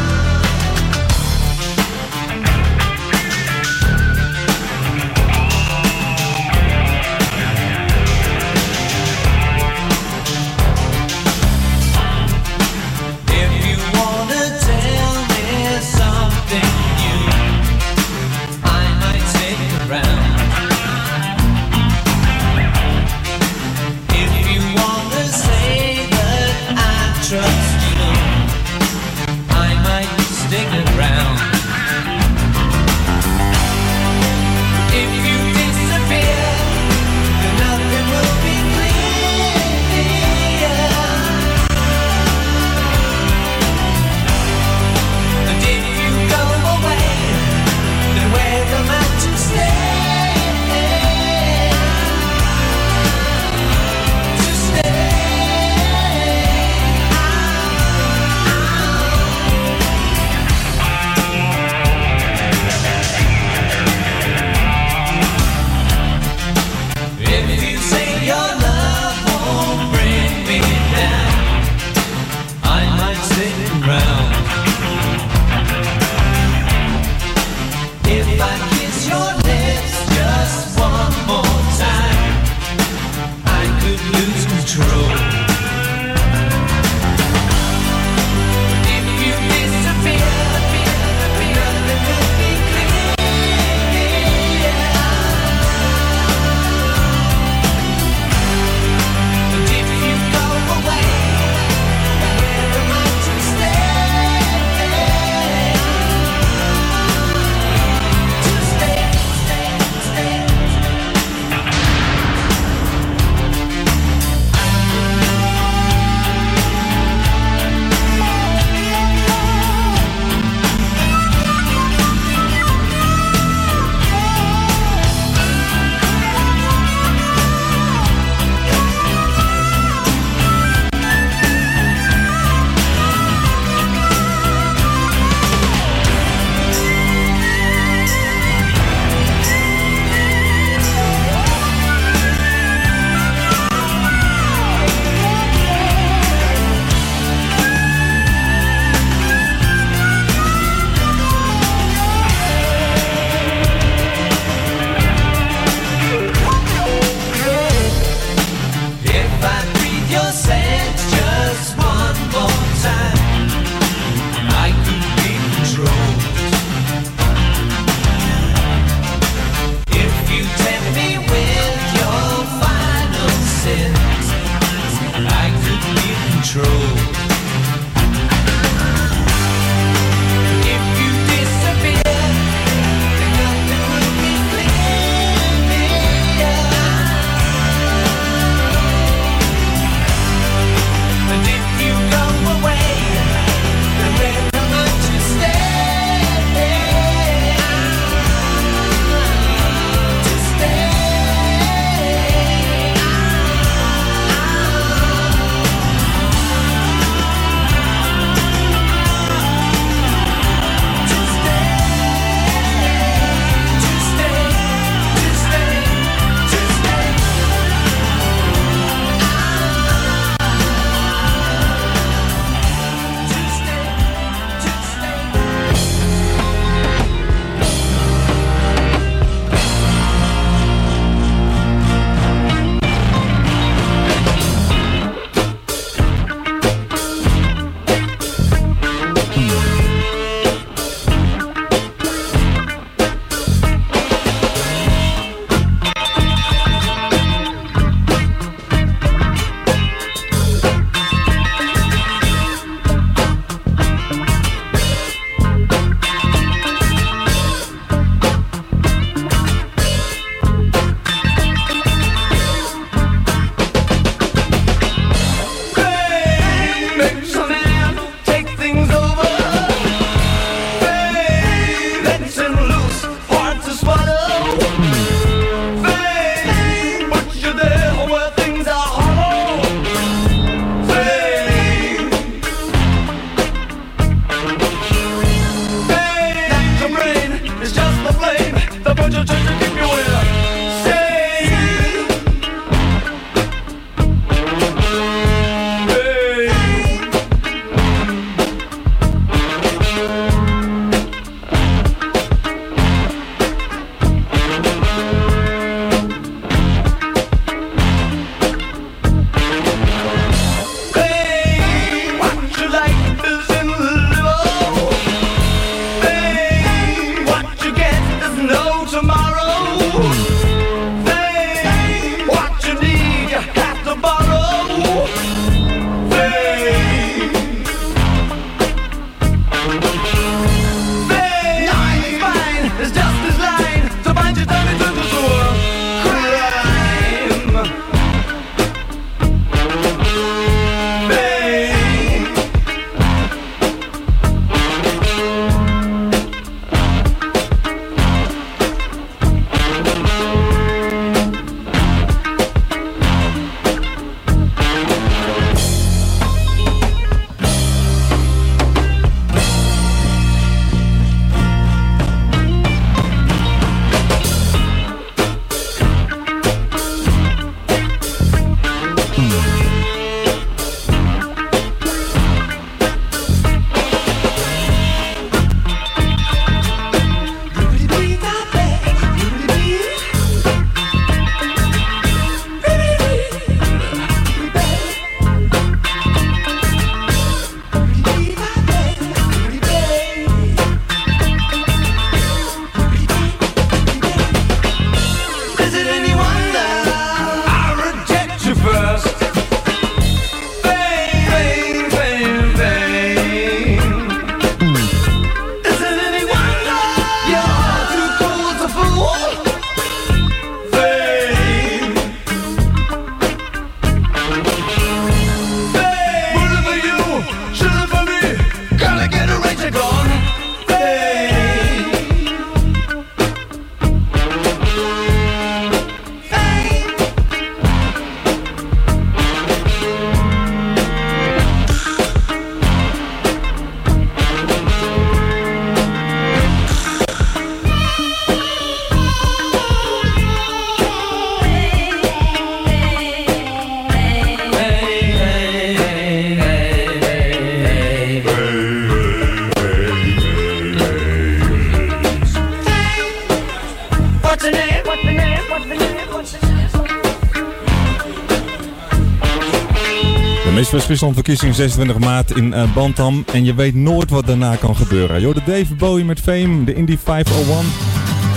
[SPEAKER 3] Verschillende verkiezing 26 maart in uh, Bantam. En je weet nooit wat daarna kan gebeuren. Joh, de Dave Bowie met Fame, de Indie 501.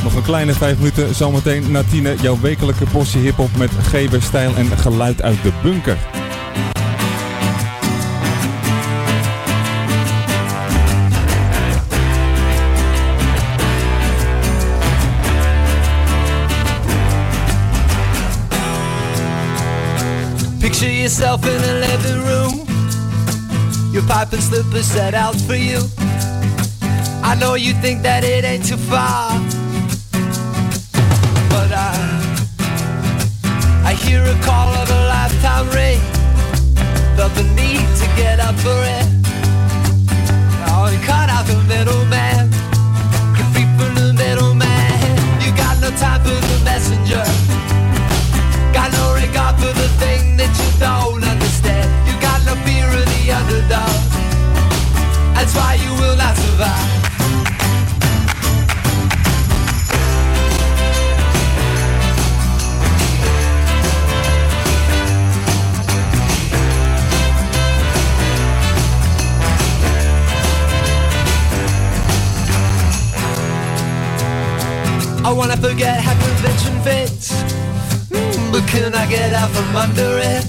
[SPEAKER 3] Nog een kleine 5 minuten, zometeen na tienen jouw wekelijke portie hiphop met GB stijl en geluid uit de bunker.
[SPEAKER 30] Picture yourself in and slippers set out for you. I know you think that it ain't too far. But I I hear a call of a lifetime ring. Felt the need to get up for it. Wanna how convention fits. Mm, But can I get out from under it?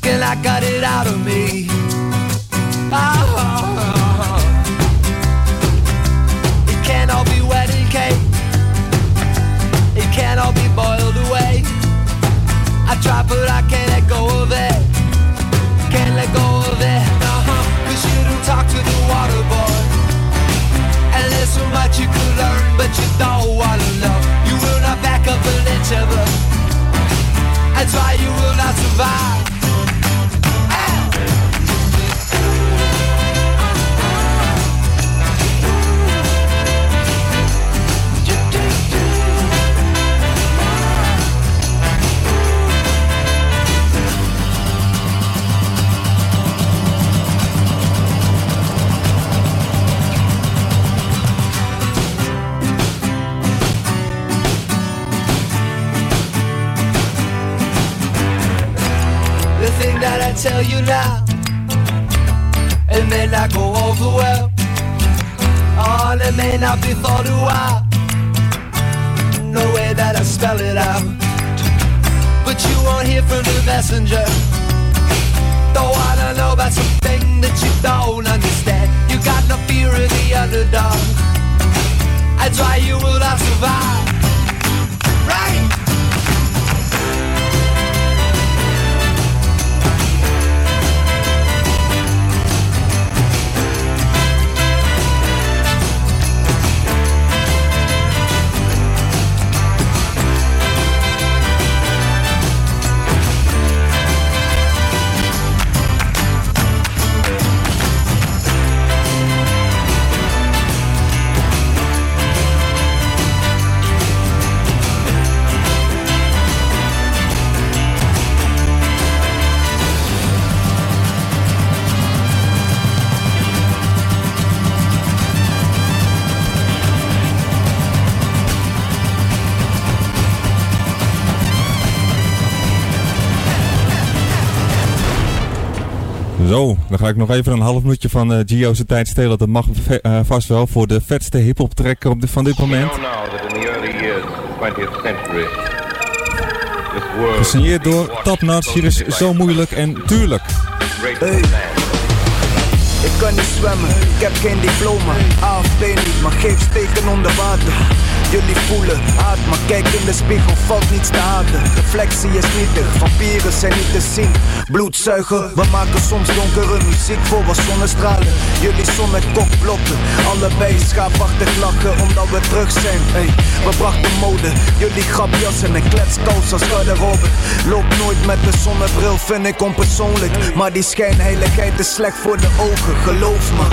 [SPEAKER 30] Can I cut it out of me? Oh. It can't all be wedding cake. It can't all be boiled away. I try but I can't let go of it. Can't let go of it. Uh-huh. Cause you don't talk to the water boy. And there's so much you could know what love. You will not back up and each other. That's why you will not survive. Tell you now, it may not go over well. Oh, it may not be thought a while. No way that I spell it out. But you won't hear from the messenger. Though I Don't know about something that you don't understand. You got no fear of the underdog. That's why you will not survive.
[SPEAKER 3] Ga ik nog even een half minuutje van eh Gio's tijd stelen. Dat mag eh, vast wel voor de vetste hip-hop track op de- van dit moment.
[SPEAKER 31] We know now that in the early years of the 20th century, this world
[SPEAKER 3] Gesigneerd door Tapnuts. Hier is Zo Moeilijk en Tuurlijk.
[SPEAKER 31] Hey.
[SPEAKER 32] Ik kan niet zwemmen, ik heb geen diploma AFP niet, maar geef steken onder water Jullie voelen haat, maar kijk in de spiegel, valt niets te haten. Reflectie is nietig, vampieren zijn niet te zien. Bloedzuiger, we maken soms donkere muziek voor wat zonnestralen. Jullie zon en kok blokken, allebei schaapachtig lachen Omdat we terug zijn, hey, we brachten mode Jullie grapjassen en kletskous als garderobe. Loop nooit met de zonnebril, vind ik onpersoonlijk. Maar die schijnheiligheid is slecht voor de ogen, geloof me.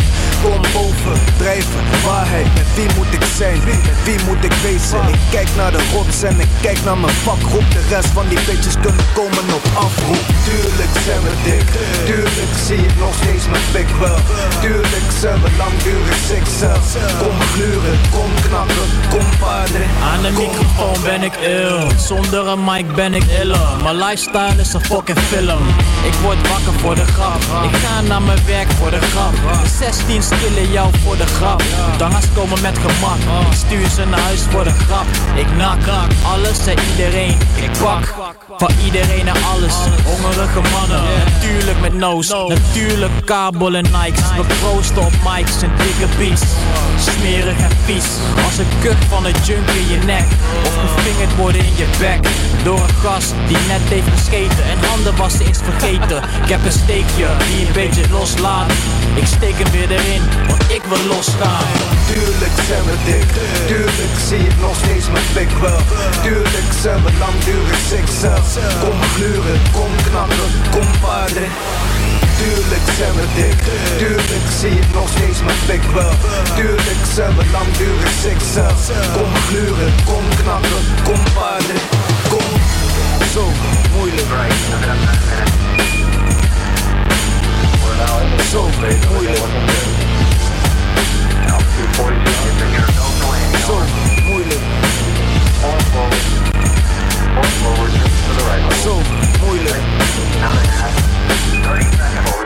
[SPEAKER 32] Kom boven, drijven, waarheid wie moet ik zijn, met wie moet wezen. Ik kijk naar de rots en ik kijk naar mijn vakgroep. De rest van die bitches kunnen komen op afroep. Tuurlijk zijn we dik, tuurlijk zie ik nog steeds mijn blik wel. Tuurlijk zijn we langdurig succes. Kom gluren, kom knappen, kom padre.
[SPEAKER 4] Aan de microfoon ben ik ill, zonder een mic ben ik iller. Mijn lifestyle is een fucking film. Ik word wakker voor de grap, ik ga naar mijn werk voor de grap. 16 skillen jou voor de grap. Dangers komen met gemak, ik stuur ze naar huis voor de grap. Ik nak alles en iedereen, ik pak van iedereen en alles. Hongerige mannen, natuurlijk met no's, natuurlijk kabel en Nikes. We proosten op mics en dikke beats, smerig en vies. Als een kuk van een junk in je nek, of gevingerd worden in je bek. Door een gast die net heeft gescheten en handen wassen is vergeten. Ik heb een steekje die een beetje loslaat. Ik steek hem weer erin, want ik wil losgaan.
[SPEAKER 32] Tuurlijk zijn we dik, tuurlijk zie ik nog steeds blik wel. Tuurlijk zijn we langdurig succes. Kom gluren, kom knappen, kom padre. Tuurlijk zijn we dik, tuurlijk zie ik nog steeds blik wel. Tuurlijk zijn we langdurig succes. Kom gluren, kom knappen, kom padre. Kom, zo moeilijk. Zo moeilijk. Zo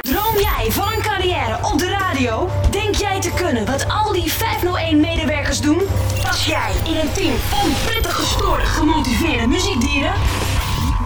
[SPEAKER 15] Droom jij van een carrière op de radio? Denk jij te kunnen wat al die 501-medewerkers doen? Pas jij in een team van prettig gestoorde, gemotiveerde muziekdieren?